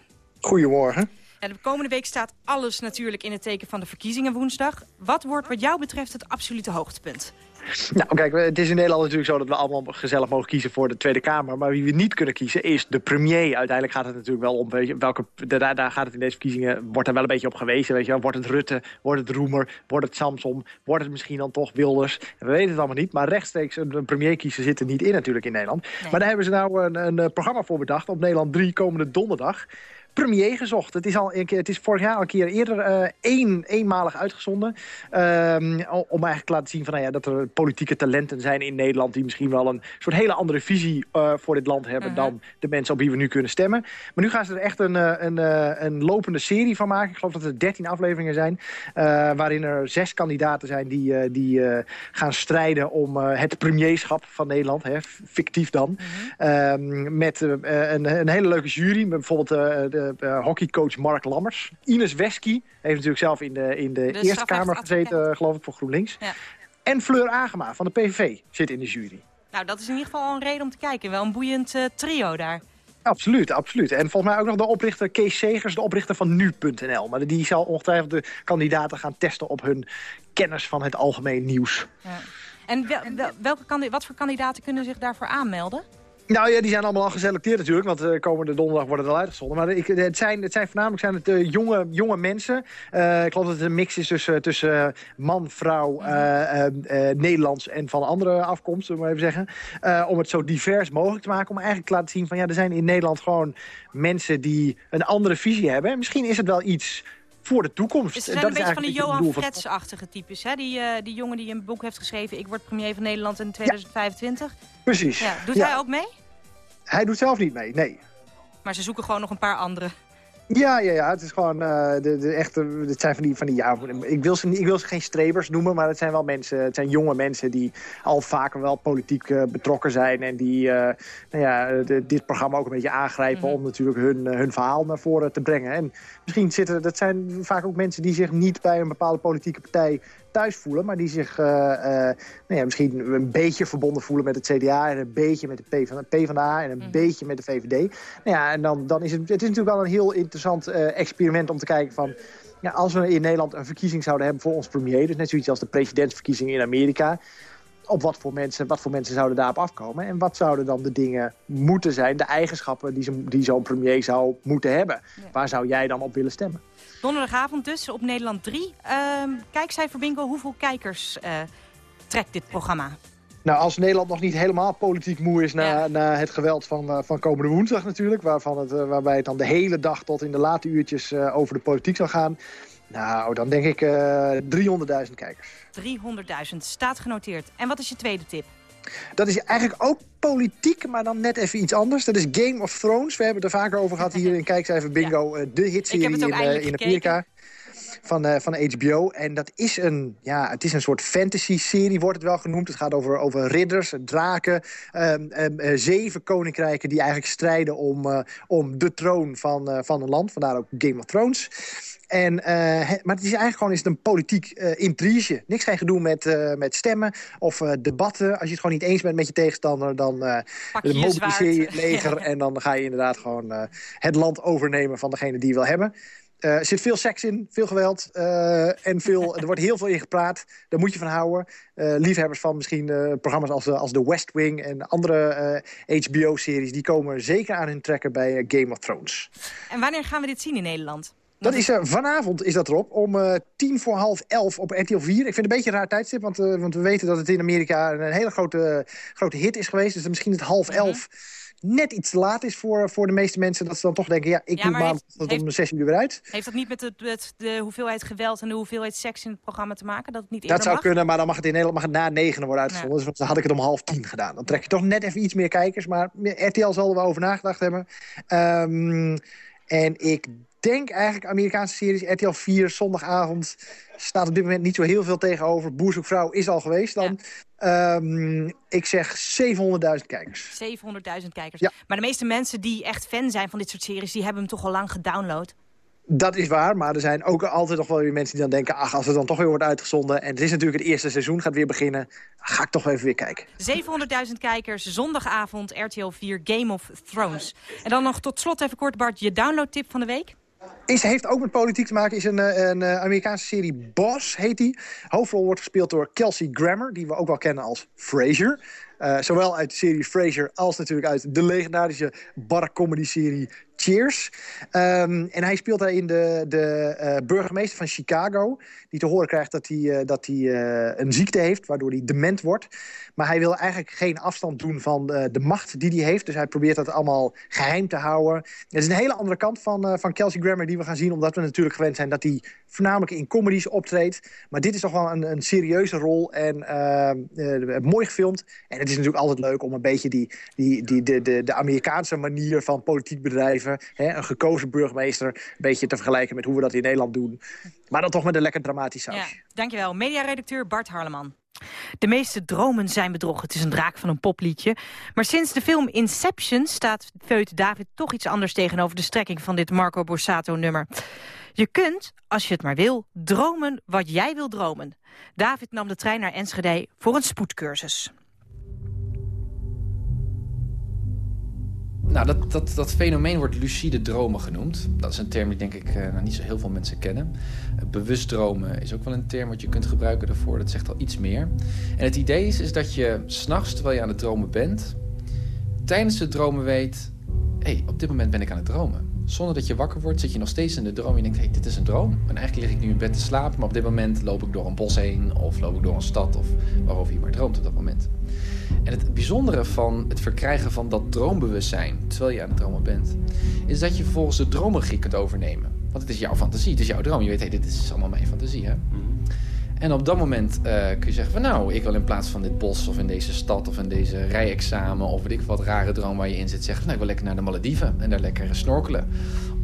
Goedemorgen. de komende week staat alles natuurlijk in het teken van de verkiezingen woensdag. Wat wordt wat jou betreft het absolute hoogtepunt? Nou, kijk, het is in Nederland natuurlijk zo dat we allemaal gezellig mogen kiezen voor de Tweede Kamer. Maar wie we niet kunnen kiezen is de premier. Uiteindelijk gaat het natuurlijk wel om welke. Daar, daar gaat het in deze verkiezingen. Wordt er wel een beetje op gewezen. Weet je, wordt het Rutte? Wordt het Roemer? Wordt het Samson? Wordt het misschien dan toch Wilders? We weten het allemaal niet. Maar rechtstreeks een, premier kiezen zit er niet in natuurlijk in Nederland. Maar daar hebben ze nou een, een, een programma voor bedacht op Nederland 3 komende donderdag premier gezocht. Het is, al een keer, het is vorig jaar al een keer eerder uh, één, eenmalig uitgezonden. Um, om eigenlijk te laten zien van, nou ja, dat er politieke talenten zijn in Nederland... die misschien wel een soort hele andere visie uh, voor dit land hebben... -huh. dan de mensen op wie we nu kunnen stemmen. Maar nu gaan ze er echt een, een, een lopende serie van maken. Ik geloof dat er dertien afleveringen zijn. waarin er zes kandidaten zijn die, die gaan strijden om het premierschap van Nederland. Hè, fictief dan. -huh. um, met een, een, hele leuke jury. Bijvoorbeeld de hockeycoach Mark Lammers. Ines Wesky heeft natuurlijk zelf in de, in de, de Eerste Kamer gezeten, geloof ik, voor GroenLinks. Ja. En Fleur Agema van de PVV zit in de jury. Nou, dat is in ieder geval een reden om te kijken. Wel een boeiend trio daar. Absoluut, absoluut. En volgens mij ook nog de oprichter Kees Segers, de oprichter van Nu.nl. Maar die zal ongetwijfeld de kandidaten gaan testen op hun kennis van het algemeen nieuws. Ja. En wel, welke, wat voor kandidaten kunnen zich daarvoor aanmelden? Nou ja, die zijn allemaal al geselecteerd natuurlijk, want uh, komende donderdag wordt het al uitgezonden. Maar ik, het, zijn, het zijn voornamelijk zijn het, uh, jonge, jonge mensen. Uh, ik geloof dat het een mix is tussen, tussen man, vrouw, Nederlands en van andere afkomst, zullen we even zeggen. om het zo divers mogelijk te maken, om eigenlijk te laten zien van ja, er zijn in Nederland gewoon mensen die een andere visie hebben. En misschien is het wel iets voor de toekomst. Dus zijn dat een beetje van de Johan Frets-achtige types. Hè? Die, uh, die jongen die een boek heeft geschreven... Ik word premier van Nederland in 2025. Ja. Precies. Ja. Doet ja. hij ook mee? Hij doet zelf niet mee, nee. Maar ze zoeken gewoon nog een paar anderen. Ja, ja, ja. Het is gewoon uh, de, de echte. Het zijn van die, van die ja, ik wil, ze, ik wil ze geen strebers noemen, maar het zijn wel mensen. Het zijn jonge mensen die al vaker wel politiek uh, betrokken zijn en die uh, nou ja, de, dit programma ook een beetje aangrijpen mm -hmm. om natuurlijk hun, hun verhaal naar voren te brengen. En misschien zitten dat zijn vaak ook mensen die zich niet bij een bepaalde politieke partij thuis voelen, maar die zich uh, uh, nou ja, misschien een beetje verbonden voelen met het CDA en een beetje met de PvdA en een mm. beetje met de VVD. Nou ja, en dan, dan is het, het is natuurlijk wel een heel interessant uh, experiment om te kijken van, ja, als we in Nederland een verkiezing zouden hebben voor ons premier, dus net zoiets als de presidentsverkiezingen in Amerika, op wat voor, mensen, wat voor mensen zouden daarop afkomen? En wat zouden dan de dingen moeten zijn, de eigenschappen die, die zo'n premier zou moeten hebben? Ja. Waar zou jij dan op willen stemmen? Donderdagavond dus op Nederland 3. Uh, kijkcijfer bingo, hoeveel kijkers uh, trekt dit programma? Nou, als Nederland nog niet helemaal politiek moe is na, ja. na het geweld van, uh, van komende woensdag natuurlijk... Waarvan het, uh, waarbij het dan de hele dag tot in de late uurtjes over de politiek zal gaan... Nou, dan denk ik 300.000 kijkers. 300.000, staat genoteerd. En wat is je tweede tip? Dat is eigenlijk ook politiek, maar dan net even iets anders. Dat is Game of Thrones. We hebben het er vaker over gehad hier in Kijkcijfer Bingo. Ja. De hitserie in, uh, in Amerika. Van, uh, van HBO. En dat is een, ja, het is een soort fantasy-serie, wordt het wel genoemd. Het gaat over, over ridders, draken, um, um, uh, zeven koninkrijken... die eigenlijk strijden om, uh, om de troon van, van een land. Vandaar ook Game of Thrones. En, uh, maar het is eigenlijk gewoon is het een politiek uh, intrige. Niks geen gedoe met, uh, met stemmen of debatten. Als je het gewoon niet eens bent met je tegenstander... dan mobiliseer je het leger en dan ga je inderdaad gewoon het land overnemen... van degene die je wil hebben. Er zit veel seks in, veel geweld en veel, er wordt heel veel in gepraat. Daar moet je van houden. liefhebbers van misschien programma's als, als The West Wing... en andere HBO-series, die komen zeker aan hun trekken bij Game of Thrones. En wanneer gaan we dit zien in Nederland? Dat is, uh, vanavond is dat erop, om uh, tien voor half elf op RTL 4. Ik vind het een beetje een raar tijdstip, want, uh, want we weten dat het in Amerika een hele grote, grote hit is geweest. Dus misschien het half elf net iets te laat is voor, voor de meeste mensen. Dat ze dan toch denken, ja, ik ja, moet maandag om de zes uur weer uit. Heeft dat niet met de, met de hoeveelheid geweld en de hoeveelheid seks in het programma te maken? Dat het niet Dat zou mag? kunnen, maar dan mag het in Nederland mag het na negen worden uitgezonden. Ja. Dus dan had ik het om half tien gedaan. Dan trek je toch net even iets meer kijkers. Maar RTL zal er wel over nagedacht hebben. Um, En ik denk eigenlijk Amerikaanse series, RTL 4, zondagavond... staat op dit moment niet zo heel veel tegenover. Boerzoekvrouw is al geweest dan. Ehm, ik zeg 700.000 kijkers. 700.000 kijkers. Maar de meeste mensen die echt fan zijn van dit soort series... die hebben hem toch al lang gedownload? Dat is waar, maar er zijn ook altijd nog wel weer mensen die dan denken... ach, als het dan toch weer wordt uitgezonden... en het is natuurlijk het eerste seizoen, gaat weer beginnen... ga ik toch even weer kijken. 700.000 kijkers, zondagavond, RTL 4, Game of Thrones. En dan nog tot slot even kort, Bart, je downloadtip van de week? Is, heeft ook met politiek te maken. Is een, eh, een, eh, Amerikaanse serie Boss, heet die. Hoofdrol wordt gespeeld door Kelsey Grammer, die we ook wel kennen als Frasier. Uh, zowel uit de serie Frasier als natuurlijk uit de legendarische bar comedy serie Cheers. Um, en hij speelt daarin de, de uh, burgemeester van Chicago. Die te horen krijgt dat hij, uh, dat hij uh, een ziekte heeft, waardoor hij dement wordt. Maar hij wil eigenlijk geen afstand doen van de macht die hij heeft. Dus hij probeert dat allemaal geheim te houden. Het is een hele andere kant van, van Kelsey Grammer die we gaan zien. Omdat we natuurlijk gewend zijn dat hij voornamelijk in comedies optreedt. Maar dit is toch wel een, een serieuze rol en mooi gefilmd. En het is natuurlijk altijd leuk om een beetje die, die, die, de, de, de Amerikaanse manier van politiek bedrijven... Hè, een gekozen burgemeester, een beetje te vergelijken met hoe we dat in Nederland doen. Maar dan toch met een lekker dramatisch sausje. Ja, dankjewel. Mediaredacteur Bart Harleman. De meeste dromen zijn bedrog. Het is een draak van een popliedje. Maar sinds de film Inception staat Feut David toch iets anders tegenover de strekking van dit Marco Borsato-nummer. Je kunt, als je het maar wil, dromen wat jij wil dromen. David nam de trein naar Enschede voor een spoedcursus. Nou, dat, dat, dat fenomeen wordt lucide dromen genoemd. Dat is een term die denk ik uh, nou, niet zo heel veel mensen kennen. Uh, bewust dromen is ook wel een term wat je kunt gebruiken daarvoor. Dat zegt al iets meer. En het idee is, is dat je s'nachts, terwijl je aan het dromen bent... tijdens het dromen weet... hé, hey, op dit moment ben ik aan het dromen. Zonder dat je wakker wordt, zit je nog steeds in de droom. Je denkt, hé, hey, dit is een droom. En eigenlijk lig ik nu in bed te slapen... maar op dit moment loop ik door een bos heen... of loop ik door een stad, of waarover je maar droomt op dat moment. En het bijzondere van het verkrijgen van dat droombewustzijn, terwijl je aan het dromen bent, is dat je vervolgens de droomregie kunt overnemen. Want het is jouw fantasie, het is jouw droom. Je weet, hey, dit is allemaal mijn fantasie, hè? En op dat moment uh, kun je zeggen van nou, ik wil in plaats van dit bos of in deze stad of in deze rijexamen of weet ik wat rare droom waar je in zit zeggen, nou ik wil lekker naar de Malediven en daar lekker snorkelen.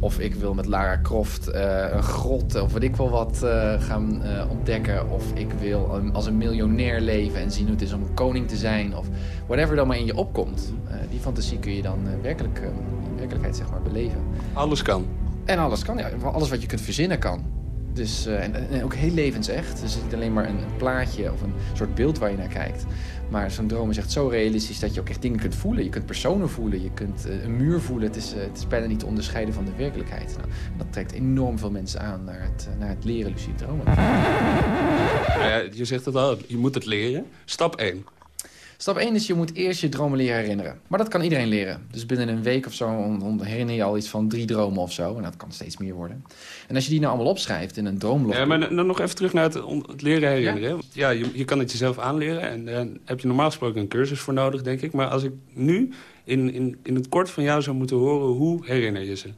Of ik wil met Lara Croft uh, een grot of weet ik wel wat uh, gaan ontdekken. Of ik wil um, als een miljonair leven en zien hoe het is om een koning te zijn. Of whatever dan maar in je opkomt. die fantasie kun je dan werkelijk, in werkelijkheid zeg maar beleven. Alles kan. En alles kan, ja. Alles wat je kunt verzinnen kan. Dus, uh, en, ook heel levensecht. Dus het is niet alleen maar een, plaatje of een soort beeld waar je naar kijkt. Maar zo'n droom is echt zo realistisch dat je ook echt dingen kunt voelen. Je kunt personen voelen, je kunt uh, een muur voelen. Het is, uh, het is bijna niet te onderscheiden van de werkelijkheid. Nou, dat trekt enorm veel mensen aan naar het, naar het leren lucide dromen. Nou ja, je zegt het al, je moet het leren. Stap 1. Stap 1 is je moet eerst je dromen leren herinneren. Maar dat kan iedereen leren. Dus binnen een week of zo herinner je al iets van drie dromen of zo. En dat kan steeds meer worden. En als je die nou allemaal opschrijft in een droomlog... Ja, maar dan nog even terug naar het, het leren herinneren. Ja, ja je, je, kan het jezelf aanleren. En daar heb je normaal gesproken een cursus voor nodig, denk ik. Maar als ik nu in, in, in het kort van jou zou moeten horen... hoe herinner je ze?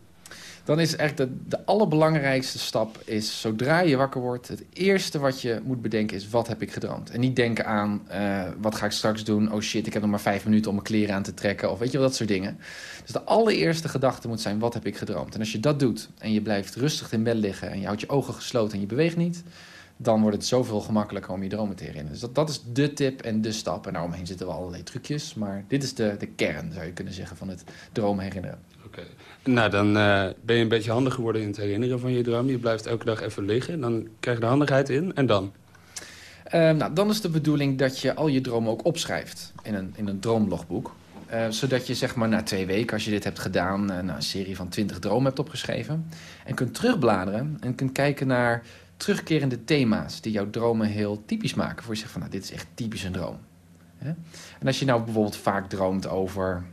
Dan is echt de, de allerbelangrijkste stap is, zodra je wakker wordt... het eerste wat je moet bedenken is, wat heb ik gedroomd? En niet denken aan, uh, wat ga ik straks doen? Oh shit, ik heb nog maar vijf minuten om mijn kleren aan te trekken. Of weet je wel, dat soort dingen. Dus de allereerste gedachte moet zijn, wat heb ik gedroomd? En als je dat doet en je blijft rustig in bed liggen... en je houdt je ogen gesloten en je beweegt niet... dan wordt het zoveel gemakkelijker om je dromen te herinneren. Dus dat, dat is de tip en de stap. En daaromheen zitten wel allerlei trucjes. Maar dit is de, de kern, zou je kunnen zeggen, van het dromen herinneren. Oké. Nou, dan uh, ben je een beetje handig geworden in het herinneren van je droom. Je blijft elke dag even liggen. Dan krijg je de handigheid in. En dan? Uh, nou, dan is de bedoeling dat je al je dromen ook opschrijft in een, in een droomlogboek. Uh, zodat je zeg maar na twee weken, als je dit hebt gedaan... Uh, een serie van twintig dromen hebt opgeschreven... en kunt terugbladeren en kunt kijken naar terugkerende thema's... die jouw dromen heel typisch maken. Voor je zegt van, nou, dit is echt typisch een droom. En als je nou bijvoorbeeld vaak droomt over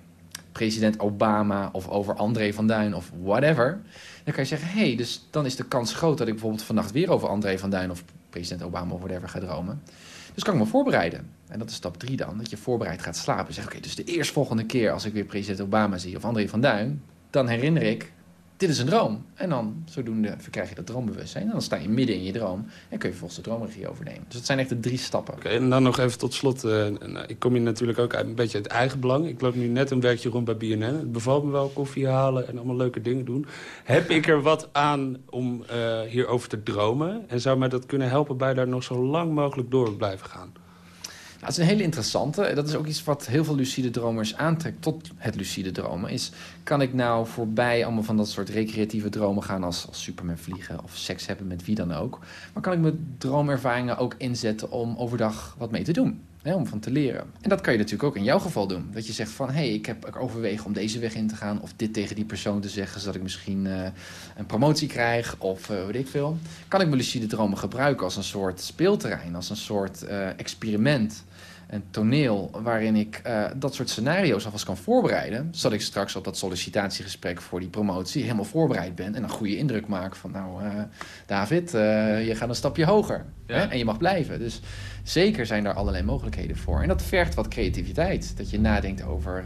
president Obama of over André van Duin of whatever. Dan kan je zeggen, hé, hey, dus dan is de kans groot dat ik bijvoorbeeld vannacht weer over André van Duin of president Obama of whatever ga dromen. Dus kan ik me voorbereiden. En dat is stap drie dan, dat je voorbereid gaat slapen. Zeg, oké, dus de eerstvolgende keer als ik weer president Obama zie of André van Duin, dan herinner ik dit is een droom. En dan zodoende verkrijg je dat droombewustzijn. En dan sta je midden in je droom en kun je vervolgens de droomregie overnemen. Dus dat zijn echt de drie stappen. Oké, en dan nog even tot slot. Uh, ik kom hier natuurlijk ook uit, een beetje uit eigen belang. Ik loop nu net een werkje rond bij BNN. Het bevalt me wel koffie halen en allemaal leuke dingen doen. Heb ik er wat aan om uh, hierover te dromen? En zou mij dat kunnen helpen bij daar nog zo lang mogelijk door blijven gaan? Het is een hele interessante. Dat is ook iets wat heel veel lucide dromers aantrekt tot het lucide dromen. Is, kan ik nou voorbij allemaal van dat soort recreatieve dromen gaan... als, als Superman vliegen of seks hebben met wie dan ook. Maar kan ik mijn droomervaringen ook inzetten om overdag wat mee te doen? Om van te leren. En dat kan je natuurlijk ook in jouw geval doen. Dat je zegt van, hé, hey, ik heb ik overwegen om deze weg in te gaan... of dit tegen die persoon te zeggen... zodat ik misschien uh, een promotie krijg of uh, weet ik veel. Kan ik mijn lucide dromen gebruiken als een soort speelterrein... als een soort uh, experiment een toneel waarin ik uh, dat soort scenario's alvast kan voorbereiden. Zodat ik straks op dat sollicitatiegesprek voor die promotie helemaal voorbereid ben. En een goede indruk maak van nou, uh, David, uh, je gaat een stapje hoger. Ja. Hè? En je mag blijven. Dus zeker zijn daar allerlei mogelijkheden voor. En dat vergt wat creativiteit. Dat je nadenkt over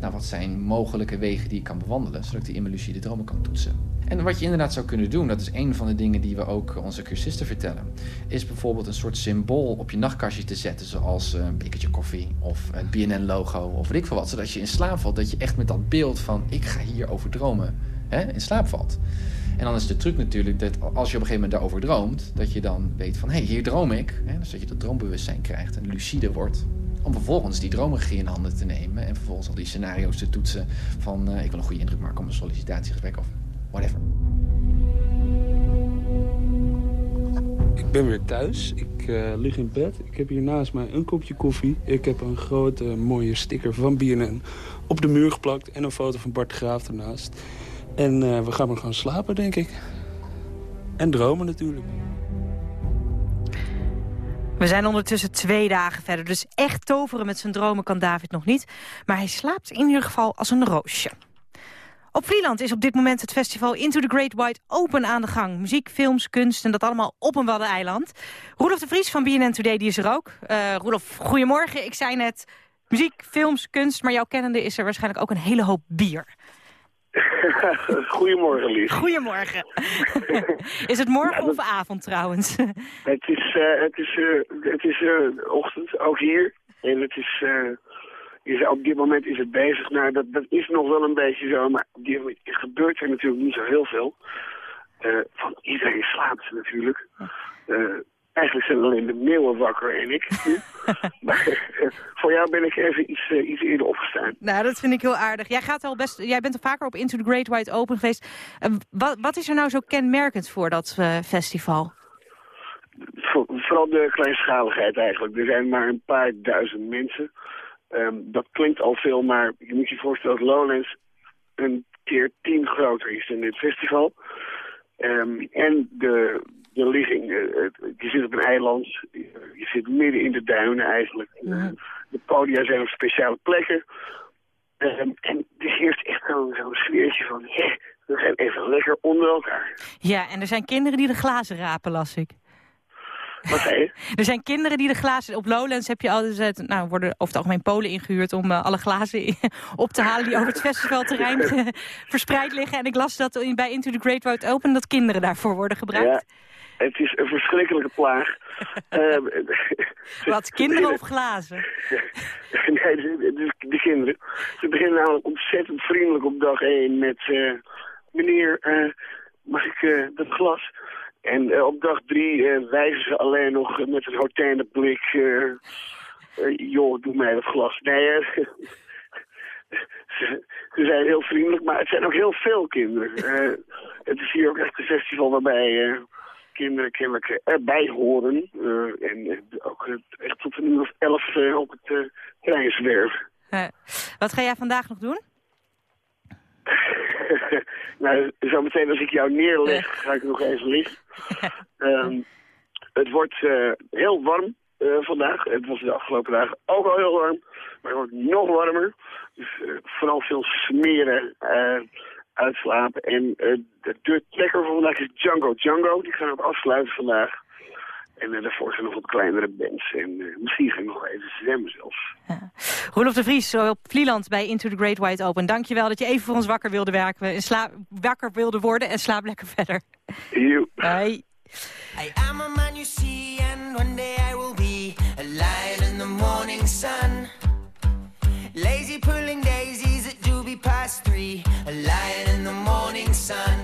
nou, wat zijn mogelijke wegen die ik kan bewandelen. Zodat ik die in mijn lucide dromen kan toetsen. En wat je inderdaad zou kunnen doen, dat is een van de dingen die we ook onze cursisten vertellen, is bijvoorbeeld een soort symbool op je nachtkastje te zetten, zoals een bekertje koffie of het BNN-logo of weet ik veel wat, zodat je in slaap valt, dat je echt met dat beeld van ik ga hierover dromen, hè, in slaap valt. En dan is de truc natuurlijk dat als je op een gegeven moment daarover droomt, dat je dan weet van hé, hey, hier droom ik. Hè, dus dat je dat droombewustzijn krijgt en lucide wordt. Om vervolgens die droomregie in handen te nemen en vervolgens al die scenario's te toetsen van uh, ik wil een goede indruk maken op een sollicitatiegesprek of whatever. Ik ben weer thuis. Ik uh, lig in bed. Ik heb hier naast mij een kopje koffie. Ik heb een grote mooie sticker van BNN op de muur geplakt. En een foto van Bart Graaf ernaast. En uh, we gaan maar gaan slapen, denk ik. En dromen natuurlijk. We zijn ondertussen twee dagen verder, dus echt toveren met zijn dromen kan David nog niet. Maar hij slaapt in ieder geval als een roosje. Op Vlieland is op dit moment het festival Into the Great White Open aan de gang. Muziek, films, kunst en dat allemaal op een waddeneiland. Roelof de Vries van BNN Today die is er ook. Uh, Roelof, goedemorgen. Ik zei net muziek, films, kunst, maar jouw kennende is er waarschijnlijk ook een hele hoop bier. Goedemorgen, Lies. Goedemorgen. is het morgen ja, dat... of avond trouwens? het is, uh, het is, uh, het is ochtend, ook hier. En het is is, op dit moment is het bezig. Nou, dat, dat is nog wel een beetje zo, maar op dit moment gebeurt er natuurlijk niet zo heel veel. Uh, van iedereen slaapt natuurlijk. Uh, eigenlijk zijn alleen de meeuwen wakker en ik maar uh, voor jou ben ik even iets, iets eerder opgestaan. Nou, dat vind ik heel aardig. Jij, gaat al best, jij bent er vaker op Into the Great White Open geweest. wat, wat is er nou zo kenmerkend voor dat festival? Voor, vooral de kleinschaligheid eigenlijk. Er zijn maar een paar duizend mensen. Um, dat klinkt al veel, maar je moet je voorstellen dat Lowlands een keer tien groter is dan dit festival. Um, en de, de ligging, uh, je zit op een eiland, je zit midden in de duinen eigenlijk. Uh, de podia zijn op speciale plekken. Um, en er heerst echt zo'n zo sfeertje van, yeah, we zijn even lekker onder elkaar. Ja, en er zijn kinderen die de glazen rapen, las ik. Wat zei je? Er zijn kinderen die de glazen... Op Lowlands heb je altijd... Nou, worden over het algemeen Polen ingehuurd om uh, alle glazen op te halen... die over het festivalterrein verspreid liggen. En ik las dat in, bij Into the Great Road Open... dat kinderen daarvoor worden gebruikt. Ja. Het is een verschrikkelijke plaag. uh, Wat, kinderen of glazen? nee, de, de, de, kinderen. Ze beginnen namelijk ontzettend vriendelijk op dag 1 met... Uh, meneer, mag ik dat glas? En uh, op dag drie uh, wijzen ze alleen nog met een hortende blik... Uh, joh, doe mij dat glas. Nee, ze, zijn heel vriendelijk, maar het zijn ook heel veel kinderen. het is hier ook echt een festival waarbij kinderen kennelijk erbij horen. en ook echt tot een uur of elf op het trein zwerven. wat ga jij vandaag nog doen? nou, zo meteen als ik jou neerleg, ga ik nog even liggen. um, het wordt uh, heel warm uh, vandaag. Het was de afgelopen dagen ook al heel warm. Maar het wordt nog warmer. Dus uh, vooral veel smeren, uitslapen. En de, de trekker van vandaag is Django Django. Die gaan we afsluiten vandaag. En uh, daarvoor zijn nog wat kleinere bands. En uh, misschien ga ik nog even zwemmen zelfs. Ja. Roelof de Vries op Vlieland bij Into the Great White Open. Dankjewel dat je even voor ons wakker wilde werken. En slaap, wakker wilde worden en slaap lekker verder. You. Bye. I am a man you see and one day I will be a lion in the morning sun. Lazy pulling daisies at doobie past three, a lion in the morning sun.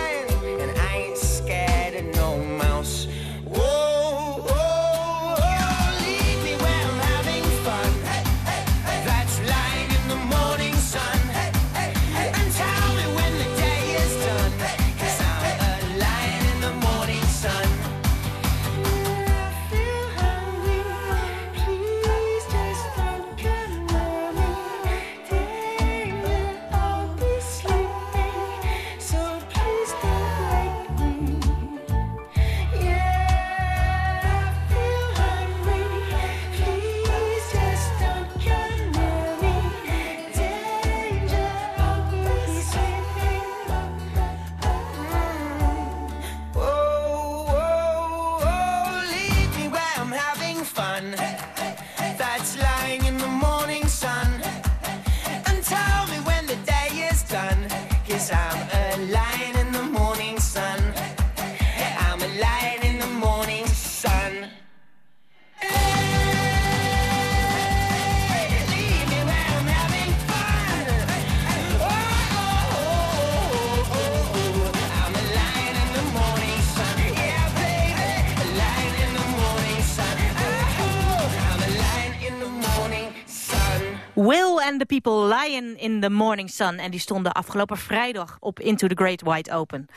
the People, Lion in the Morning Sun. En die stonden afgelopen vrijdag op Into the Great White Open.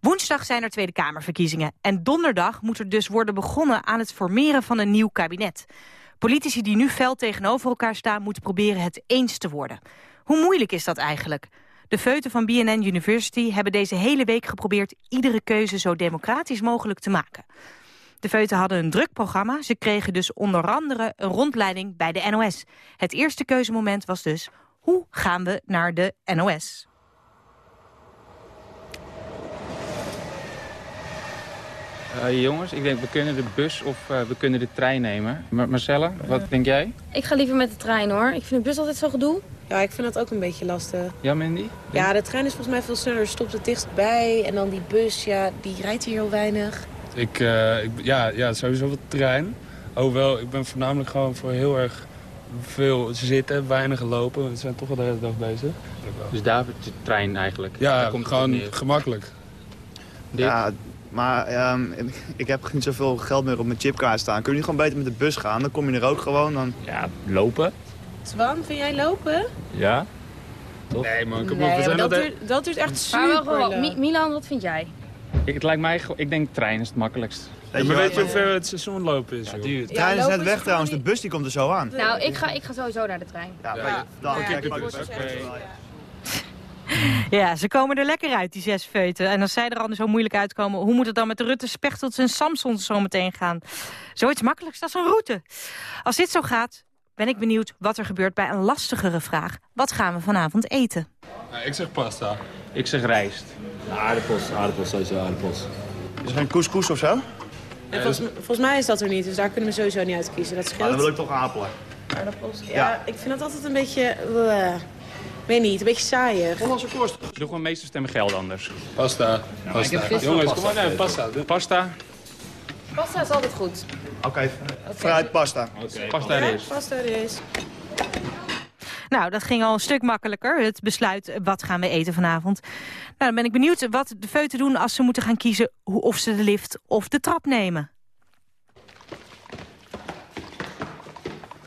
Woensdag zijn er Tweede Kamerverkiezingen. En donderdag moet er dus worden begonnen aan het formeren van een nieuw kabinet. Politici die nu fel tegenover elkaar staan... moeten proberen het eens te worden. Hoe moeilijk is dat eigenlijk? De feuten van BNN University hebben deze hele week geprobeerd... iedere keuze zo democratisch mogelijk te maken. De feuten hadden een druk programma. Ze kregen dus onder andere een rondleiding bij de NOS. Het eerste keuzemoment was dus... hoe gaan we naar de NOS? Eh, jongens, ik denk we kunnen de bus of eh, we kunnen de trein nemen. Maar Marcella, wat denk jij? Ik ga liever met de trein hoor. Ik vind de bus altijd zo gedoe. Ja, ik vind dat ook een beetje lastig. Ja, Mandy? Ja, de trein is volgens mij veel sneller. Stopt het dichtstbij. En dan die bus, ja, die rijdt hier heel weinig. Ik, eh, ik, ja, ja, sowieso wat trein. Hoewel, ik ben voornamelijk gewoon voor heel erg veel zitten, weinig lopen. We zijn toch al de hele dag bezig. Dus daar de trein eigenlijk? Ja, Daar komt gewoon gemakkelijk. Ja, maar ehm, ik heb niet zoveel geld meer op mijn chipkaart staan. Kun je niet gewoon beter met de bus gaan? Dan kom je er ook gewoon. Dan... Ja, lopen. Twan, vind jij lopen? Ja? Toch? Nee man, kom Nee, op. We maar zijn dat, al duurt, dat duurt echt Maar wel super Mi- Milan, wat vind jij? Ik, het lijkt mij, ik denk trein is het makkelijkst. Ja, maar weet je hoe ver het seizoen lopen is? joh? De trein is net weg trouwens, de bus die komt er zo aan. Nou, ik ga, ik ga sowieso naar de trein. Ja, Ja. dan kijk oké. Ja, ze komen er lekker uit, die zes feuten. En als zij er al zo moeilijk uitkomen... hoe moet het dan met de Rutte, Spechtels en Samsons zo meteen gaan? Zoiets makkelijks, dat is een route. Als dit zo gaat, ben ik benieuwd wat er gebeurt bij een lastigere vraag. Wat gaan we vanavond eten? ik zeg pasta. Ik zeg rijst. Aardappels, aardappels, sowieso aardappels. Is er geen couscous of zo? En volgens, volgens mij is dat er niet, dus daar kunnen we sowieso niet uitkiezen. Dat Maar scheelt. dan wil ik toch aardappelen. Aardappels. Ja, Ja. ik vind dat altijd een beetje... eh, weet niet, een beetje saaiig. Hollandse kost. Doe gewoon meeste stemmen geld anders. Pasta. Pasta. Jongens, kom maar naar pasta. Pasta. Pasta is altijd goed. Oké, fruit, pasta. Pasta er is. Pasta er is. Nou, dat ging al een stuk makkelijker, het besluit eh, wat gaan we eten vanavond. Nou, dan ben ik benieuwd wat de feuten doen als ze moeten gaan kiezen... hoe- of ze de lift of de trap nemen.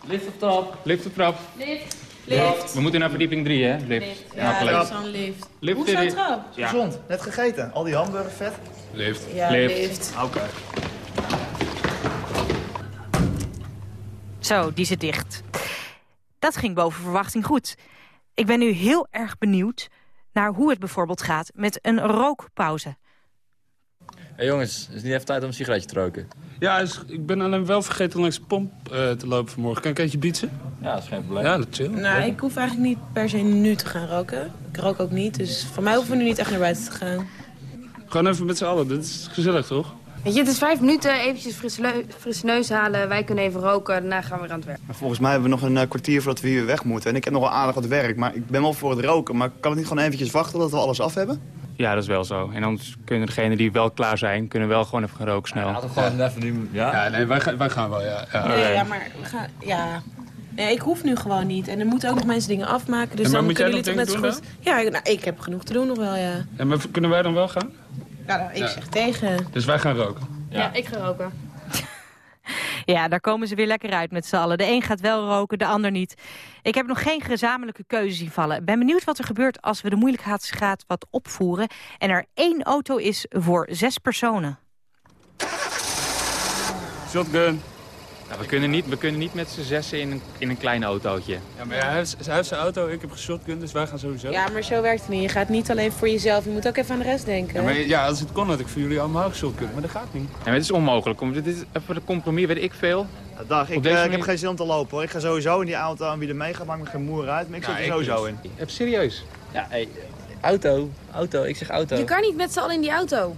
Lift op trap. Lift op trap. Lift. Lift. We moeten naar verdieping 3, hè? Lift. Ja, dat is een lift. Lift Hoe is dat trap? Ja. Gezond, net gegeten. Al die hamburger vet. Lift. Ja, Lift. lift. Oké. Zo, die zit dicht. Dat ging boven verwachting goed. Ik ben nu heel erg benieuwd naar hoe het bijvoorbeeld gaat met een rookpauze. Hey jongens, is het niet even tijd om een sigaretje te roken? Ja, is- ik ben alleen wel vergeten langs de pomp eh, te lopen vanmorgen. Kan ik een keertje bietsen? Ja, dat is geen probleem. Ja, dat chill. Nou, ik hoef eigenlijk niet per se nu te gaan roken. Ik rook ook niet, dus voor mij hoeven we nu niet echt naar buiten te gaan. Gewoon even met z'n allen. Dit is gezellig, toch? Weet je, het is vijf minuten, eventjes frisse, frisse neus halen. Wij kunnen even roken, daarna gaan we weer aan het werk. Maar volgens mij hebben we nog een eh, kwartier voordat we hier weg moeten. En ik heb nog wel aardig wat werk, maar ik ben wel voor het roken. Maar kan het niet gewoon eventjes wachten tot we alles af hebben? Ja, dat is wel zo. En anders kunnen degenen die wel klaar zijn, kunnen wel gewoon even gaan roken snel. Laten we gewoon even nu... Ja? Ja, nee, wij, gaan- wij gaan wel, ja. ja. Nee, ja, maar we gaan... Ja. Nee, ik hoef nu gewoon niet. En er moeten ook nog mensen dingen afmaken. Dus En maar dan moet jij kunnen jullie zo dingen goed... Ja, ik- nou, ik heb genoeg te doen nog wel, ja. Ja, maar kunnen wij dan wel gaan? Ja, nou, ik Ja. zeg tegen. Dus wij gaan roken. Ja, ik ga roken. Ja, daar komen ze weer lekker uit met z'n allen. De een gaat wel roken, de ander niet. Ik heb nog geen gezamenlijke keuze zien vallen. Ben benieuwd wat er gebeurt als we de moeilijkheidsgraad wat opvoeren... en er één auto is voor zes personen. Shotgun. We, kunnen niet, we kunnen niet met z'n zessen in een, in een klein autootje. Ja, maar ja, hij, heeft, hij heeft zijn auto, ik heb geshotgun, dus wij gaan sowieso. Ja, maar zo werkt het niet. Je gaat niet alleen voor jezelf. Je moet ook even aan de rest denken. Ja, maar ja, als het kon had ik voor jullie allemaal geshotgun, maar dat gaat niet. Nee, maar het is onmogelijk. Dit is even een compromis, weet ik veel. Ja, dag, ik, eh, ik heb geen zin om te lopen hoor. Ik ga sowieso in die auto en wie er mee gaat maakt me geen moer uit. Maar ik Ja, zit er ik sowieso dus. in. Even serieus. Ja, hey, auto. Auto, ik zeg auto. Je kan niet met z'n allen in die auto.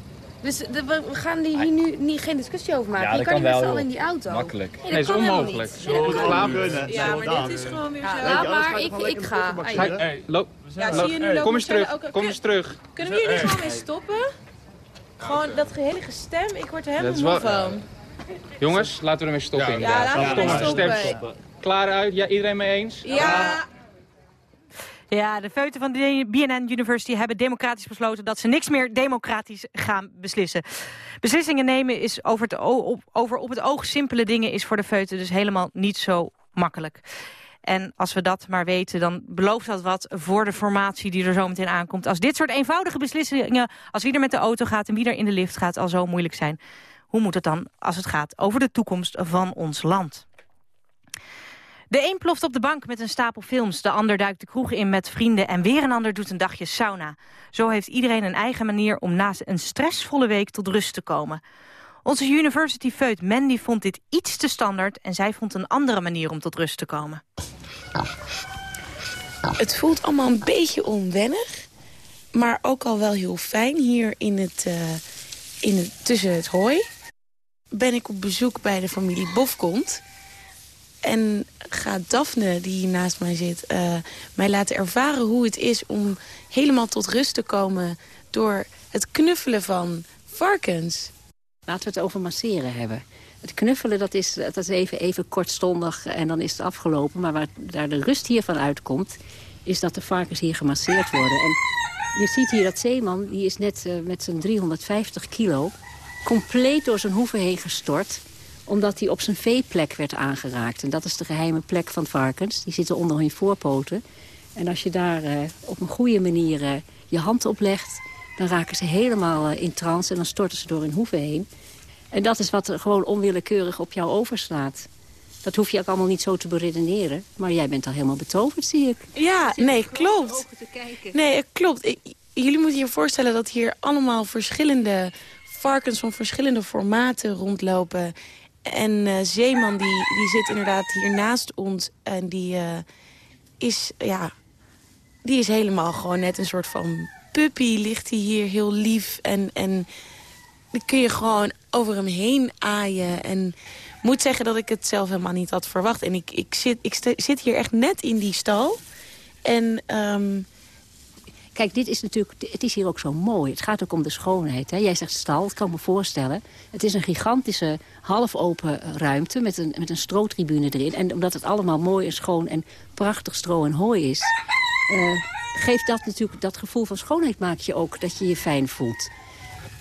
Dus de- we we gaan hier nu niet, geen discussie over maken. Ja, je kan kan niet met wel, z'n allen in die auto. Makkelijk. Nee, Nee, dat is onmogelijk. Zo klaar niet. kunnen. Ja, maar dit is gewoon weer Ja, zo. maar, ik, ik ga. Hey, Loop. Ja, Loop. zie je nu lopen Kom eens terug. Kom eens terug. Kunnen we jullie gewoon mee stoppen? Gewoon dat hele gestem, ik word er helemaal van. Jongens, laten we ermee stoppen. Ja, laten we Stoppen. ermee stoppen. Klaar uit? Ja, iedereen mee eens? Ja, Ja, de feuten van de BNN University hebben democratisch besloten... dat ze niks meer democratisch gaan beslissen. Beslissingen nemen is over, het op, over op het oog simpele dingen... is voor de feuten dus helemaal niet zo makkelijk. En als we dat maar weten, dan belooft dat wat voor de formatie die er zo meteen aankomt. Als dit soort eenvoudige beslissingen, als wie er met de auto gaat en wie er in de lift gaat, al zo moeilijk zijn. Hoe moet het dan als het gaat over de toekomst van ons land? De een ploft op de bank met een stapel films. De ander duikt de kroeg in met vrienden. En weer een ander doet een dagje sauna. Zo heeft iedereen een eigen manier om naast een stressvolle week tot rust te komen. Onze university feut Mandy vond dit iets te standaard... en zij vond een andere manier om tot rust te komen. het voelt allemaal een beetje onwennig. Maar ook al wel heel fijn hier in het, eh, in het, tussen het hooi. Ben ik op bezoek bij de familie Bofkont. En gaat Daphne, die hier naast mij zit, eh, mij laten ervaren hoe het is om helemaal tot rust te komen door het knuffelen van varkens. Laten we het over masseren hebben. Het knuffelen dat is, dat is even, even kortstondig en dan is het afgelopen. Maar waar daar de rust hiervan uitkomt, is dat de varkens hier gemasseerd worden. En je ziet hier dat zeeman, die is net eh, met zijn 350 kilo... compleet door zijn hoeven heen gestort omdat hij op zijn veeplek werd aangeraakt. En dat is de geheime plek van varkens. Die zitten onder hun voorpoten. En als je daar eh, op een goede manier eh, je hand op legt... dan raken ze helemaal eh, in trance en dan storten ze door hun hoeven heen. En dat is wat er gewoon onwillekeurig op jou overslaat. Dat hoef je ook allemaal niet zo te beredeneren. Maar jij bent al helemaal betoverd, zie ik. Ja, nee, klopt. Nee, klopt. Ik, jullie moeten je voorstellen dat hier allemaal verschillende varkens van verschillende formaten rondlopen. En uh, Zeeman die, die zit inderdaad hier naast ons. En die uh, is, ja, die is helemaal gewoon net een soort van puppy. Ligt hij hier heel lief. En, en dan kun je gewoon over hem heen aaien. En moet zeggen dat ik het zelf helemaal niet had verwacht. En ik, ik, zit, ik zit hier echt net in die stal. En... Um, Kijk, dit is natuurlijk, het is hier ook zo mooi. Het gaat ook om de schoonheid. Hè? Jij zegt stal, dat kan me voorstellen. Het is een gigantische halfopen ruimte met een, met een strootribune erin. En omdat het allemaal mooi en schoon en prachtig stro en hooi is... Uh, geeft dat natuurlijk dat gevoel van schoonheid maak je ook, dat je je fijn voelt.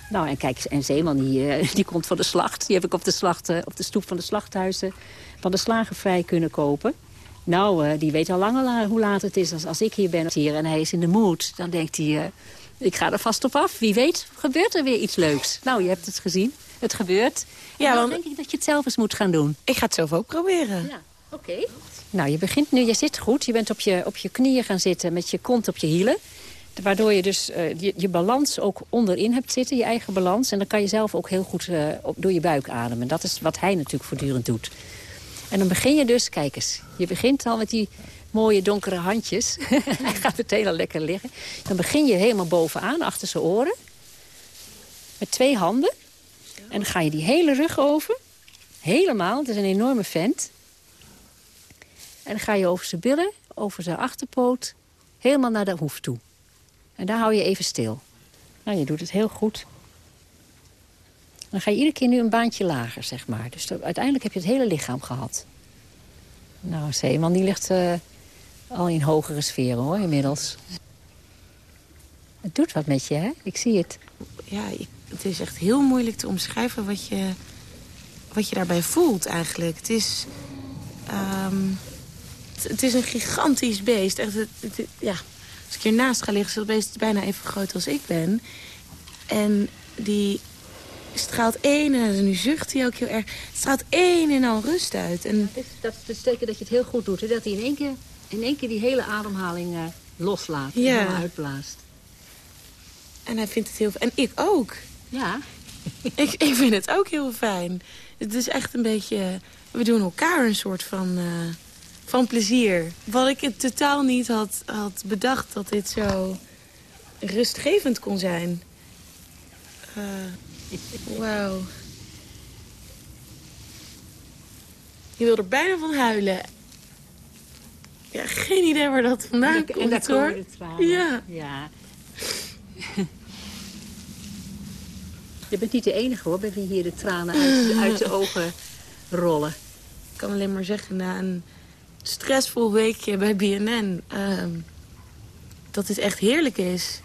Nou, en kijk, en Zeeman die, uh, die komt van de slacht. Die heb ik op de, slacht, uh, op de stoep van de slachthuizen van de slager vrij kunnen kopen. Nou, uh, die weet al lang hoe laat het is. Als, als ik hier ben hier en hij is in de mood, dan denkt hij... ik ga er vast op af. Wie weet gebeurt er weer iets leuks. Nou, je hebt het gezien. Het gebeurt. Ja, dan denk ik dat je het zelf eens moet gaan doen. Ik ga het zelf ook proberen. Ja, oké. Nou, je begint nu, je zit goed. Je bent op je, op je knieën gaan zitten met je kont op je hielen. Waardoor je dus uh, je, je, balans ook onderin hebt zitten, je eigen balans. En dan kan je zelf ook heel goed op, door je buik ademen. Dat is wat hij natuurlijk voortdurend doet. En dan begin je dus, kijk eens, je begint al met die mooie donkere handjes. hij gaat meteen al lekker liggen. Dan begin je helemaal bovenaan, achter zijn oren. Met twee handen. En dan ga je die hele rug over. Helemaal, het is een enorme vent. En dan ga je over zijn billen, over zijn achterpoot, helemaal naar de hoef toe. En daar hou je even stil. Nou, je doet het heel goed. Dan ga je iedere keer nu een baantje lager, zeg maar. Dus uiteindelijk heb je het hele lichaam gehad. Nou, Zeeman die ligt uh, al in hogere sferen, hoor, inmiddels. Het doet wat met je, hè? Ik zie het. Ja, ik, het is echt heel moeilijk te omschrijven wat je, wat je daarbij voelt, eigenlijk. Het is... Um, het, is een gigantisch beest. Echt, het, ja, als ik hiernaast ga liggen, is dat beest bijna even groot als ik ben. En die straalt één, en nu zucht hij ook heel erg, straalt één en al rust uit. En... Dat betekent dat je het heel goed doet, hè? dat hij in één keer, in één keer die hele ademhaling uh, loslaat ja. en uitblaast. En hij vindt het heel En ik ook. Ja. ik, ik vind het ook heel fijn. Het is echt een beetje... We doen elkaar een soort van... Uh, van plezier. Wat ik het totaal niet had, had bedacht dat dit zo rustgevend kon zijn. Uh, Wauw. Je wil er bijna van huilen. Ja, geen idee waar dat vandaan komt, en daar hoor. De tranen. Ja. ja. Je bent niet de enige, hoor, bij wie hier de tranen uit, uit de ogen rollen. Ik kan alleen maar zeggen, na een stressvol weekje bij BNN... Uh, dat dit echt heerlijk is.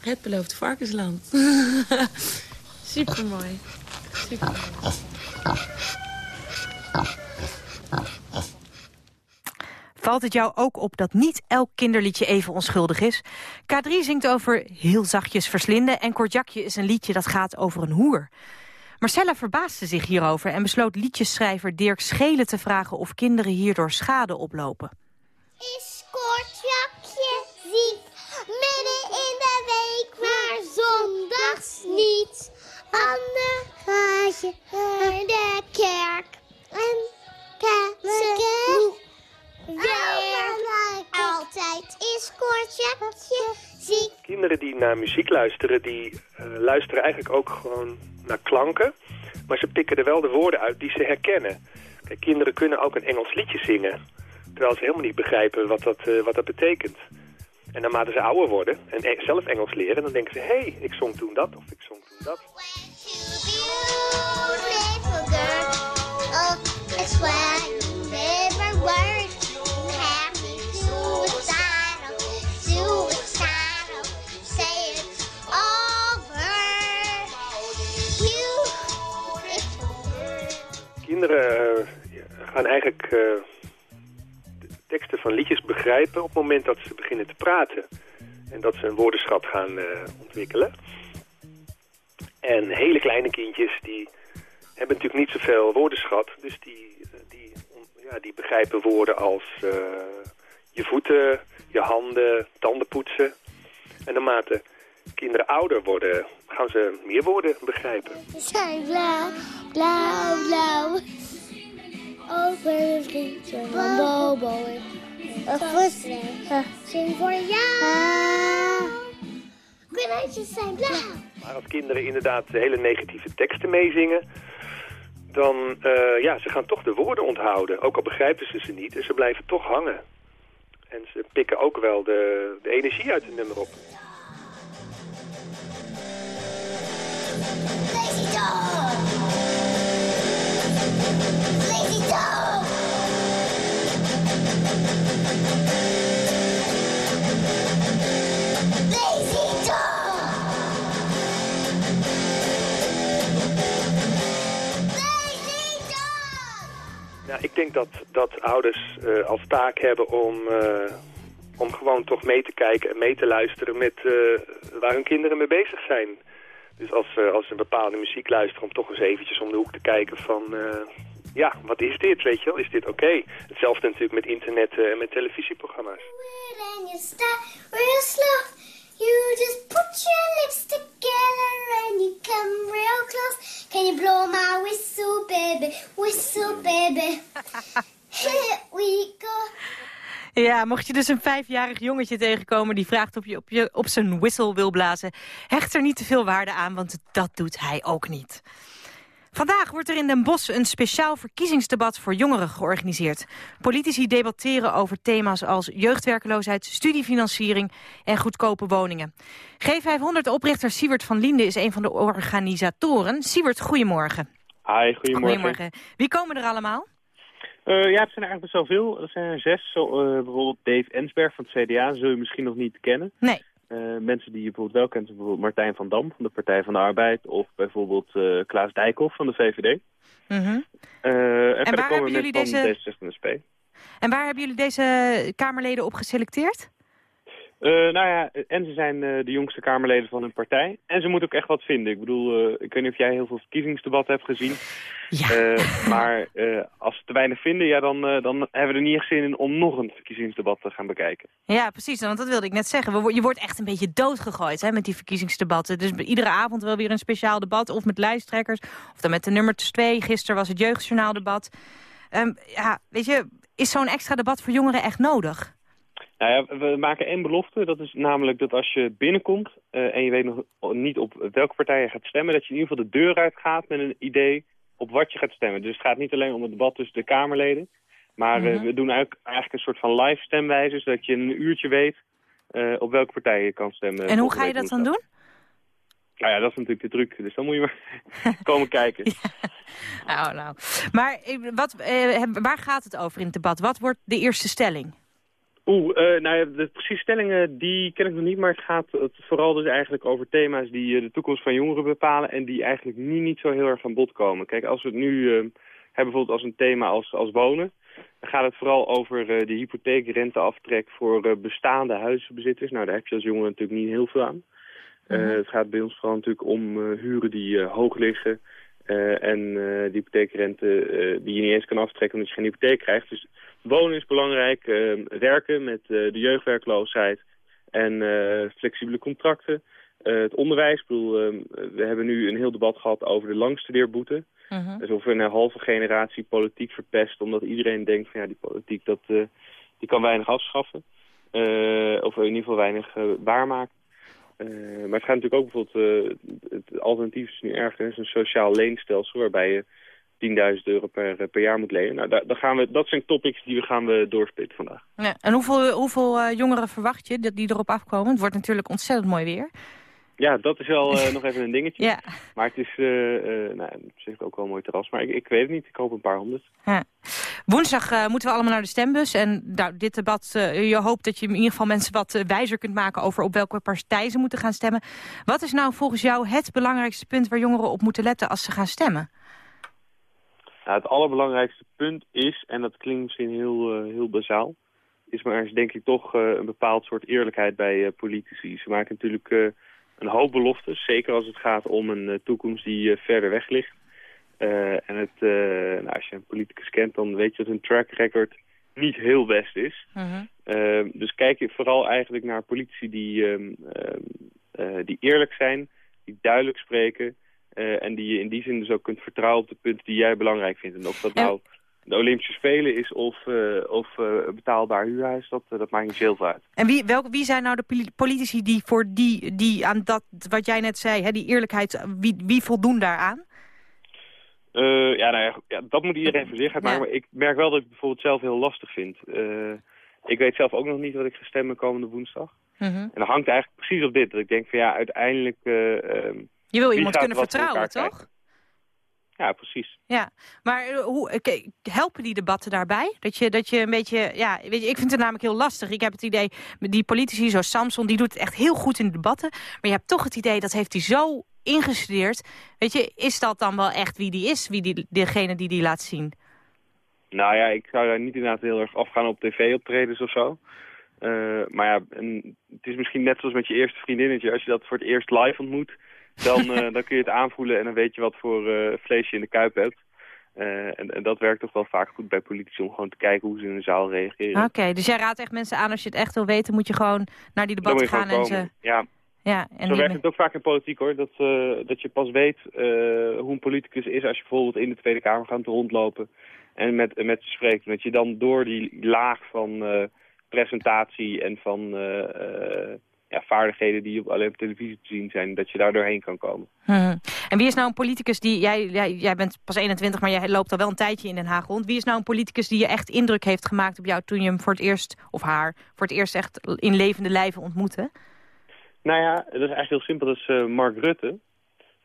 Het beloofde varkensland. Supermooi. Super Valt het jou ook op dat niet elk kinderliedje even onschuldig is? K3 zingt over heel zachtjes verslinden... en Kortjakje is een liedje dat gaat over een hoer. Marcella verbaasde zich hierover en besloot liedjesschrijver Dirk Schelen te vragen... of kinderen hierdoor schade oplopen. Is Kortjakje ziek, midden in de week, maar zondags niet... Ander ga je naar de kerk. En ze weer altijd is Kortje ziek. Kinderen die naar muziek luisteren, die uh, luisteren eigenlijk ook gewoon naar klanken. Maar ze pikken er wel de woorden uit die ze herkennen. Kijk, kinderen kunnen ook een Engels liedje zingen. Terwijl ze helemaal niet begrijpen wat dat, uh, wat dat betekent. En naarmate ze ouder worden en e zelf Engels leren, dan denken ze... hé, hey, ik zong toen dat of ik zong toen dat. Kinderen uh, gaan eigenlijk uh, de teksten van liedjes begrijpen op het moment dat ze beginnen te praten. En dat ze een woordenschat gaan uh, ontwikkelen. En hele kleine kindjes die hebben natuurlijk niet zoveel woordenschat. Dus die, eh, die, ja, die begrijpen woorden als eh, je voeten, je handen, tanden poetsen. En naarmate kinderen ouder worden, gaan ze meer woorden begrijpen. Zijn blauw, blauw, blauw. Over een vriendje van Bobo. Zing voor jou. Konijntjes zijn blauw. Maar als kinderen inderdaad hele negatieve teksten meezingen... dan, uh, ja, ze gaan toch de woorden onthouden. Ook al begrijpen ze ze niet en ze blijven toch hangen. En ze pikken ook wel de, de energie uit het nummer op. ik denk dat, dat ouders uh, als taak hebben om, uh, om gewoon toch mee te kijken en mee te luisteren met uh, waar hun kinderen mee bezig zijn. Dus als, uh, als ze een bepaalde muziek luisteren, om toch eens eventjes om de hoek te kijken van... ja, wat is dit, weet je wel? Is dit oké? Hetzelfde natuurlijk met internet en met televisieprogramma's. You just put your lips together and you come real close. Can you blow my whistle, baby? Whistle, baby. Here we go. Ja, mocht je dus een vijfjarig jongetje tegenkomen... die vraagt of je op, je op zijn whistle wil blazen... hecht er niet te veel waarde aan, want dat doet hij ook niet. Vandaag wordt er in Den Bosch een speciaal verkiezingsdebat voor jongeren georganiseerd. Politici debatteren over thema's als jeugdwerkeloosheid, studiefinanciering en goedkope woningen. G500-oprichter Siewert van Linde is een van de organisatoren. Siewert, goedemorgen. Hi, goedemorgen. Goedemorgen. Wie komen er allemaal? Uh, ja, het zijn er eigenlijk best wel veel. Er zijn er zes. Zo, uh, bijvoorbeeld Dave Ensberg van het CDA, zul je misschien nog niet kennen. Nee. Uh, mensen die je bijvoorbeeld wel kent, bijvoorbeeld Martijn van Dam van de Partij van de Arbeid... of bijvoorbeeld uh, Klaas Dijkhoff van de VVD. Mm -hmm. uh, en, waar komen hebben we jullie met deze... van D66 en SP. En waar hebben jullie deze Kamerleden op geselecteerd? Uh, nou ja, en ze zijn uh, de jongste Kamerleden van hun partij. En ze moeten ook echt wat vinden. Ik bedoel, uh, ik weet niet of jij heel veel verkiezingsdebatten hebt gezien. Ja. maar als ze te weinig vinden, ja, dan, dan hebben we er niet echt zin in om nog een verkiezingsdebat te gaan bekijken. Ja, precies. Want dat wilde ik net zeggen. Je wordt echt een beetje doodgegooid hè, met die verkiezingsdebatten. Dus iedere avond wel weer een speciaal debat. Of met lijsttrekkers. Of dan met de nummer 2. Gisteren was het jeugdjournaaldebat. Um, ja, weet je, is zo'n extra debat voor jongeren echt nodig? Nou ja, we maken één belofte. Dat is namelijk dat als je binnenkomt uh, en je weet nog niet op welke partij je gaat stemmen... dat je in ieder geval de deur uit gaat met een idee op wat je gaat stemmen. Dus het gaat niet alleen om het debat tussen de Kamerleden. Maar uh, we doen eigenlijk, een soort van live stemwijze... zodat je een uurtje weet uh, op welke partij je kan stemmen. En hoe ga je dat dan doen? Nou ja, dat is natuurlijk de truc. Dus dan moet je maar komen kijken. Ja. Nou, nou. Maar wat, waar gaat het over in het debat? Wat wordt de eerste stelling? Oeh, uh, nou ja, de precieze stellingen die ken ik nog niet, maar het gaat het vooral dus eigenlijk over thema's die uh, de toekomst van jongeren bepalen en die eigenlijk nu niet zo heel erg aan bod komen. Kijk, als we het nu uh, hebben bijvoorbeeld als een thema als, als wonen, dan gaat het vooral over de hypotheekrenteaftrek voor bestaande huizenbezitters. Nou, daar heb je als jongere natuurlijk niet heel veel aan. Mm -hmm. het gaat bij ons vooral natuurlijk om huren die hoog liggen en de hypotheekrente die je niet eens kan aftrekken omdat je geen hypotheek krijgt. Dus Wonen is belangrijk, uh, werken met uh, de jeugdwerkloosheid en uh, flexibele contracten. het onderwijs, ik bedoel, we hebben nu een heel debat gehad over de langstudeerboete. Uh -huh. Alsof we een halve generatie politiek verpest, omdat iedereen denkt van ja, die politiek dat, die kan weinig afschaffen. of in ieder geval weinig waarmaken. Maar het gaat natuurlijk ook bijvoorbeeld, het alternatief is nu ergens een sociaal leenstelsel waarbij je 10.000 euro per, per jaar moet lenen. Nou, daar, daar gaan we, dat zijn topics die we gaan we doorspitten vandaag. Ja, en hoeveel, hoeveel jongeren verwacht je die erop afkomen? Het wordt natuurlijk ontzettend mooi weer. Ja, dat is wel uh, nog even een dingetje. Ja. Maar het is uh, nou, op zich ook wel een mooi terras. Maar ik, ik weet het niet. Ik hoop een paar honderd. Ja. Woensdag moeten we allemaal naar de stembus. En nou, dit debat, je hoopt dat je in ieder geval mensen wat wijzer kunt maken... over op welke partij ze moeten gaan stemmen. Wat is nou volgens jou het belangrijkste punt waar jongeren op moeten letten als ze gaan stemmen? Nou, het allerbelangrijkste punt is, en dat klinkt misschien heel, heel bazaal... is maar eens denk ik toch een bepaald soort eerlijkheid bij politici. Ze maken natuurlijk een hoop beloftes, zeker als het gaat om een toekomst die verder weg ligt. en het, nou, als je een politicus kent, dan weet je dat een track record niet heel best is. Ehm, dus kijk je vooral eigenlijk naar politici die, ehm, ehm, die eerlijk zijn, die duidelijk spreken... en die je in die zin dus ook kunt vertrouwen op de punten die jij belangrijk vindt. En of dat nou de Olympische Spelen is of, uh, of uh, betaalbaar huurhuis, dat, dat maakt niet zoveel uit. En wie, welke, wie zijn nou de politici die voor die, die aan dat, wat jij net zei, hè, die eerlijkheid, wie, wie voldoen daaraan? Uh, ja, nou ja, ja, dat moet iedereen voor zich uitmaken. Maar ik merk wel dat ik het bijvoorbeeld zelf heel lastig vind. ik weet zelf ook nog niet wat ik ga stemmen komende woensdag. -huh. En dat hangt eigenlijk precies op dit. Dat ik denk van ja, uiteindelijk... Ehm, Je wil iemand kunnen vertrouwen, toch? Ja, precies. Ja, maar hoe, helpen die debatten daarbij? Dat je, dat je een beetje, ja, weet je, ik vind het namelijk heel lastig. Ik heb het idee, die politici zoals Samson, die doet het echt heel goed in de debatten. Maar je hebt toch het idee, dat heeft hij zo ingestudeerd. Weet je, is dat dan wel echt wie die is, wie die, degene die die laat zien? Nou ja, ik zou daar niet inderdaad heel erg afgaan op tv-optredens of zo. Uh, maar ja, en het is misschien net zoals met je eerste vriendinnetje. Als je dat voor het eerst live ontmoet dan, uh, dan kun je het aanvoelen en dan weet je wat voor uh, vlees je in de kuip hebt. Uh, en, en, dat werkt toch wel vaak goed bij politici om gewoon te kijken hoe ze in de zaal reageren. Oké, dus jij raadt echt mensen aan als je het echt wil weten, moet je gewoon naar die debatten gaan en ze... Ja. Ja, en Zo werkt het ook vaak in politiek hoor, dat, dat je pas weet hoe een politicus is als je bijvoorbeeld in de Tweede Kamer gaat rondlopen en met, met ze spreekt. Dat je dan door die laag van presentatie en van ja, vaardigheden die op, alleen op televisie te zien zijn, dat je daar doorheen kan komen. Hmm. En wie is nou een politicus die, jij, jij, jij bent pas 21, maar jij loopt al wel een tijdje in Den Haag rond. Wie is nou een politicus die je echt indruk heeft gemaakt op jou toen je hem voor het eerst, of haar, voor het eerst echt in levende lijven ontmoette? Nou ja, dat is eigenlijk heel simpel, dat is uh, Mark Rutte.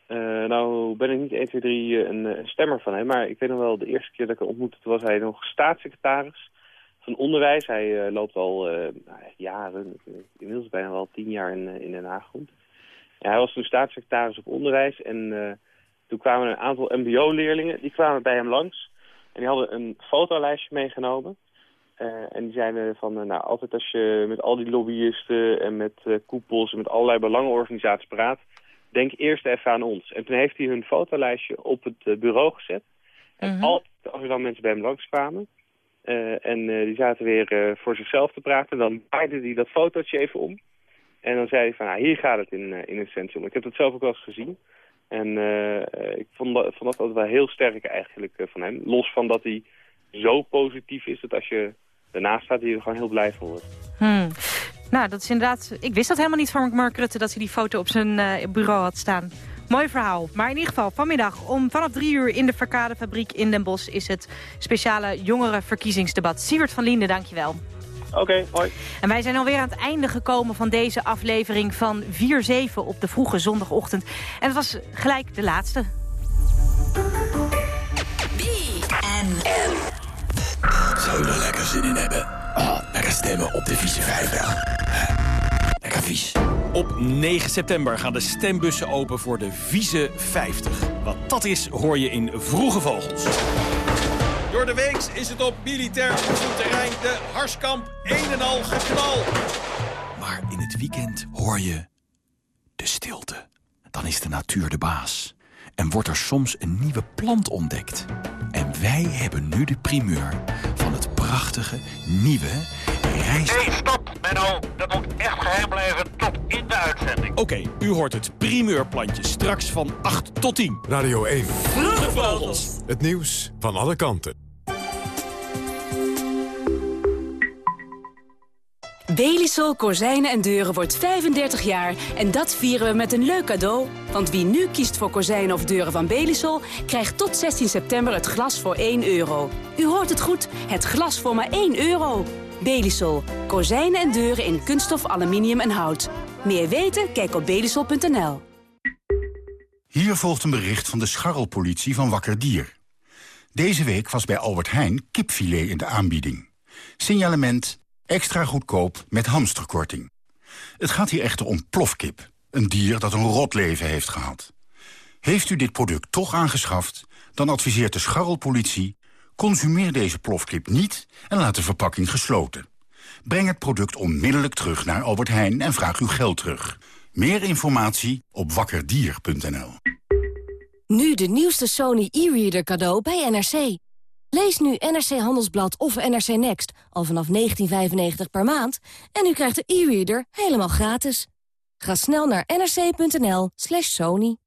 Uh, nou ben ik niet 1, 2, 3 een, een stemmer van hem, maar ik weet nog wel, de eerste keer dat ik hem ontmoette, toen was hij nog staatssecretaris van onderwijs. Hij uh, loopt al uh, jaren, inmiddels bijna wel tien jaar in, uh, in Den Haag rond. Ja, hij was toen staatssecretaris op onderwijs en toen kwamen een aantal mbo-leerlingen, die kwamen bij hem langs. En die hadden een fotolijstje meegenomen. en die zeiden van, nou, altijd als je met al die lobbyisten en met koepels en met allerlei belangenorganisaties praat, denk eerst even aan ons. En toen heeft hij hun fotolijstje op het bureau gezet. En -huh. altijd als er dan mensen bij hem langskwamen, uh, en uh, die zaten weer uh, voor zichzelf te praten. Dan draaide hij dat fotootje even om. En dan zei hij van, nou, hier gaat het in, in essentie om. Ik heb dat zelf ook wel eens gezien. En ik vond dat, vond dat altijd wel heel sterk eigenlijk van hem. Los van dat hij zo positief is dat als je ernaast staat, je er gewoon heel blij van wordt. Hmm. Nou, dat is inderdaad... Ik wist dat helemaal niet van Mark Rutte, dat hij die foto op zijn bureau had staan. Mooi verhaal. Maar in ieder geval, vanmiddag om vanaf drie uur in de Verkadefabriek in Den Bosch... is het speciale jongerenverkiezingsdebat. Sievert van Liende, dankjewel. Oké, okay, hoi. En wij zijn alweer aan het einde gekomen van deze aflevering van 4-7 op de vroege zondagochtend. En het was gelijk de laatste. BNN. Zou je er lekker zin in hebben? Oh, lekker stemmen op de vieze vijfdag. Op 9 september gaan de stembussen open voor de Vieze 50. Wat dat is, hoor je in Vroege Vogels. Door de week is het op militair terrein de Harskamp een en al geknal. Maar in het weekend hoor je de stilte. Dan is de natuur de baas. En wordt er soms een nieuwe plant ontdekt. En wij hebben nu de primeur van het prachtige, nieuwe rijst... Hey, stop, Menno. Dat moet echt geheim blijven tot in de uitzending. Oké, okay, u hoort het primeurplantje straks van 8 tot 10. Radio 1. Vroege Vogels. Het nieuws van alle kanten. Belisol Kozijnen en Deuren wordt 35 jaar en dat vieren we met een leuk cadeau. Want wie nu kiest voor kozijnen of deuren van Belisol... krijgt tot 16 september het glas voor 1 euro. U hoort het goed, het glas voor maar 1 euro. Belisol. Kozijnen en deuren in kunststof, aluminium en hout. Meer weten? Kijk op belisol.nl. Hier volgt een bericht van de scharrelpolitie van Wakker Dier. Deze week was bij Albert Heijn kipfilet in de aanbieding. Signalement extra goedkoop met hamsterkorting. Het gaat hier echter om plofkip, een dier dat een rot leven heeft gehad. Heeft u dit product toch aangeschaft, dan adviseert de scharrelpolitie... consumeer deze plofkip niet en laat de verpakking gesloten. Breng het product onmiddellijk terug naar Albert Heijn en vraag uw geld terug. Meer informatie op wakkerdier.nl. Nu de nieuwste Sony e-reader cadeau bij NRC. Lees nu NRC Handelsblad of NRC Next al vanaf 19,95 per maand... en u krijgt de e-reader helemaal gratis. Ga snel naar nrc.nl slash sony.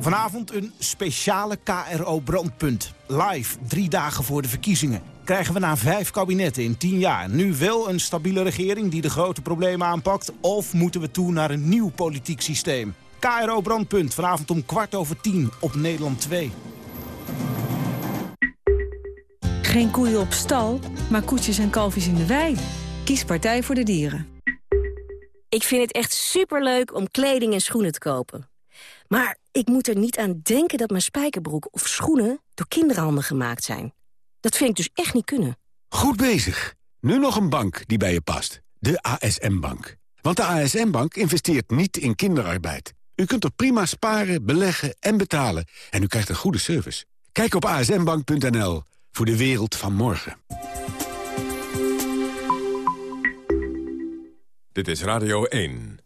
Vanavond een speciale KRO Brandpunt. Live, drie dagen voor de verkiezingen. Krijgen we na vijf kabinetten in tien jaar nu wel een stabiele regering... die de grote problemen aanpakt? Of moeten we toe naar een nieuw politiek systeem? KRO Brandpunt, vanavond om kwart over tien op Nederland 2. Geen koeien op stal, maar koetjes en kalfjes in de wei. Kies Partij voor de Dieren. Ik vind het echt superleuk om kleding en schoenen te kopen. Maar ik moet er niet aan denken dat mijn spijkerbroek of schoenen... door kinderhanden gemaakt zijn. Dat vind ik dus echt niet kunnen. Goed bezig. Nu nog een bank die bij je past. De ASM-bank. Want de ASM-bank investeert niet in kinderarbeid. U kunt er prima sparen, beleggen en betalen. En u krijgt een goede service. Kijk op asmbank.nl voor de wereld van morgen. Dit is Radio 1.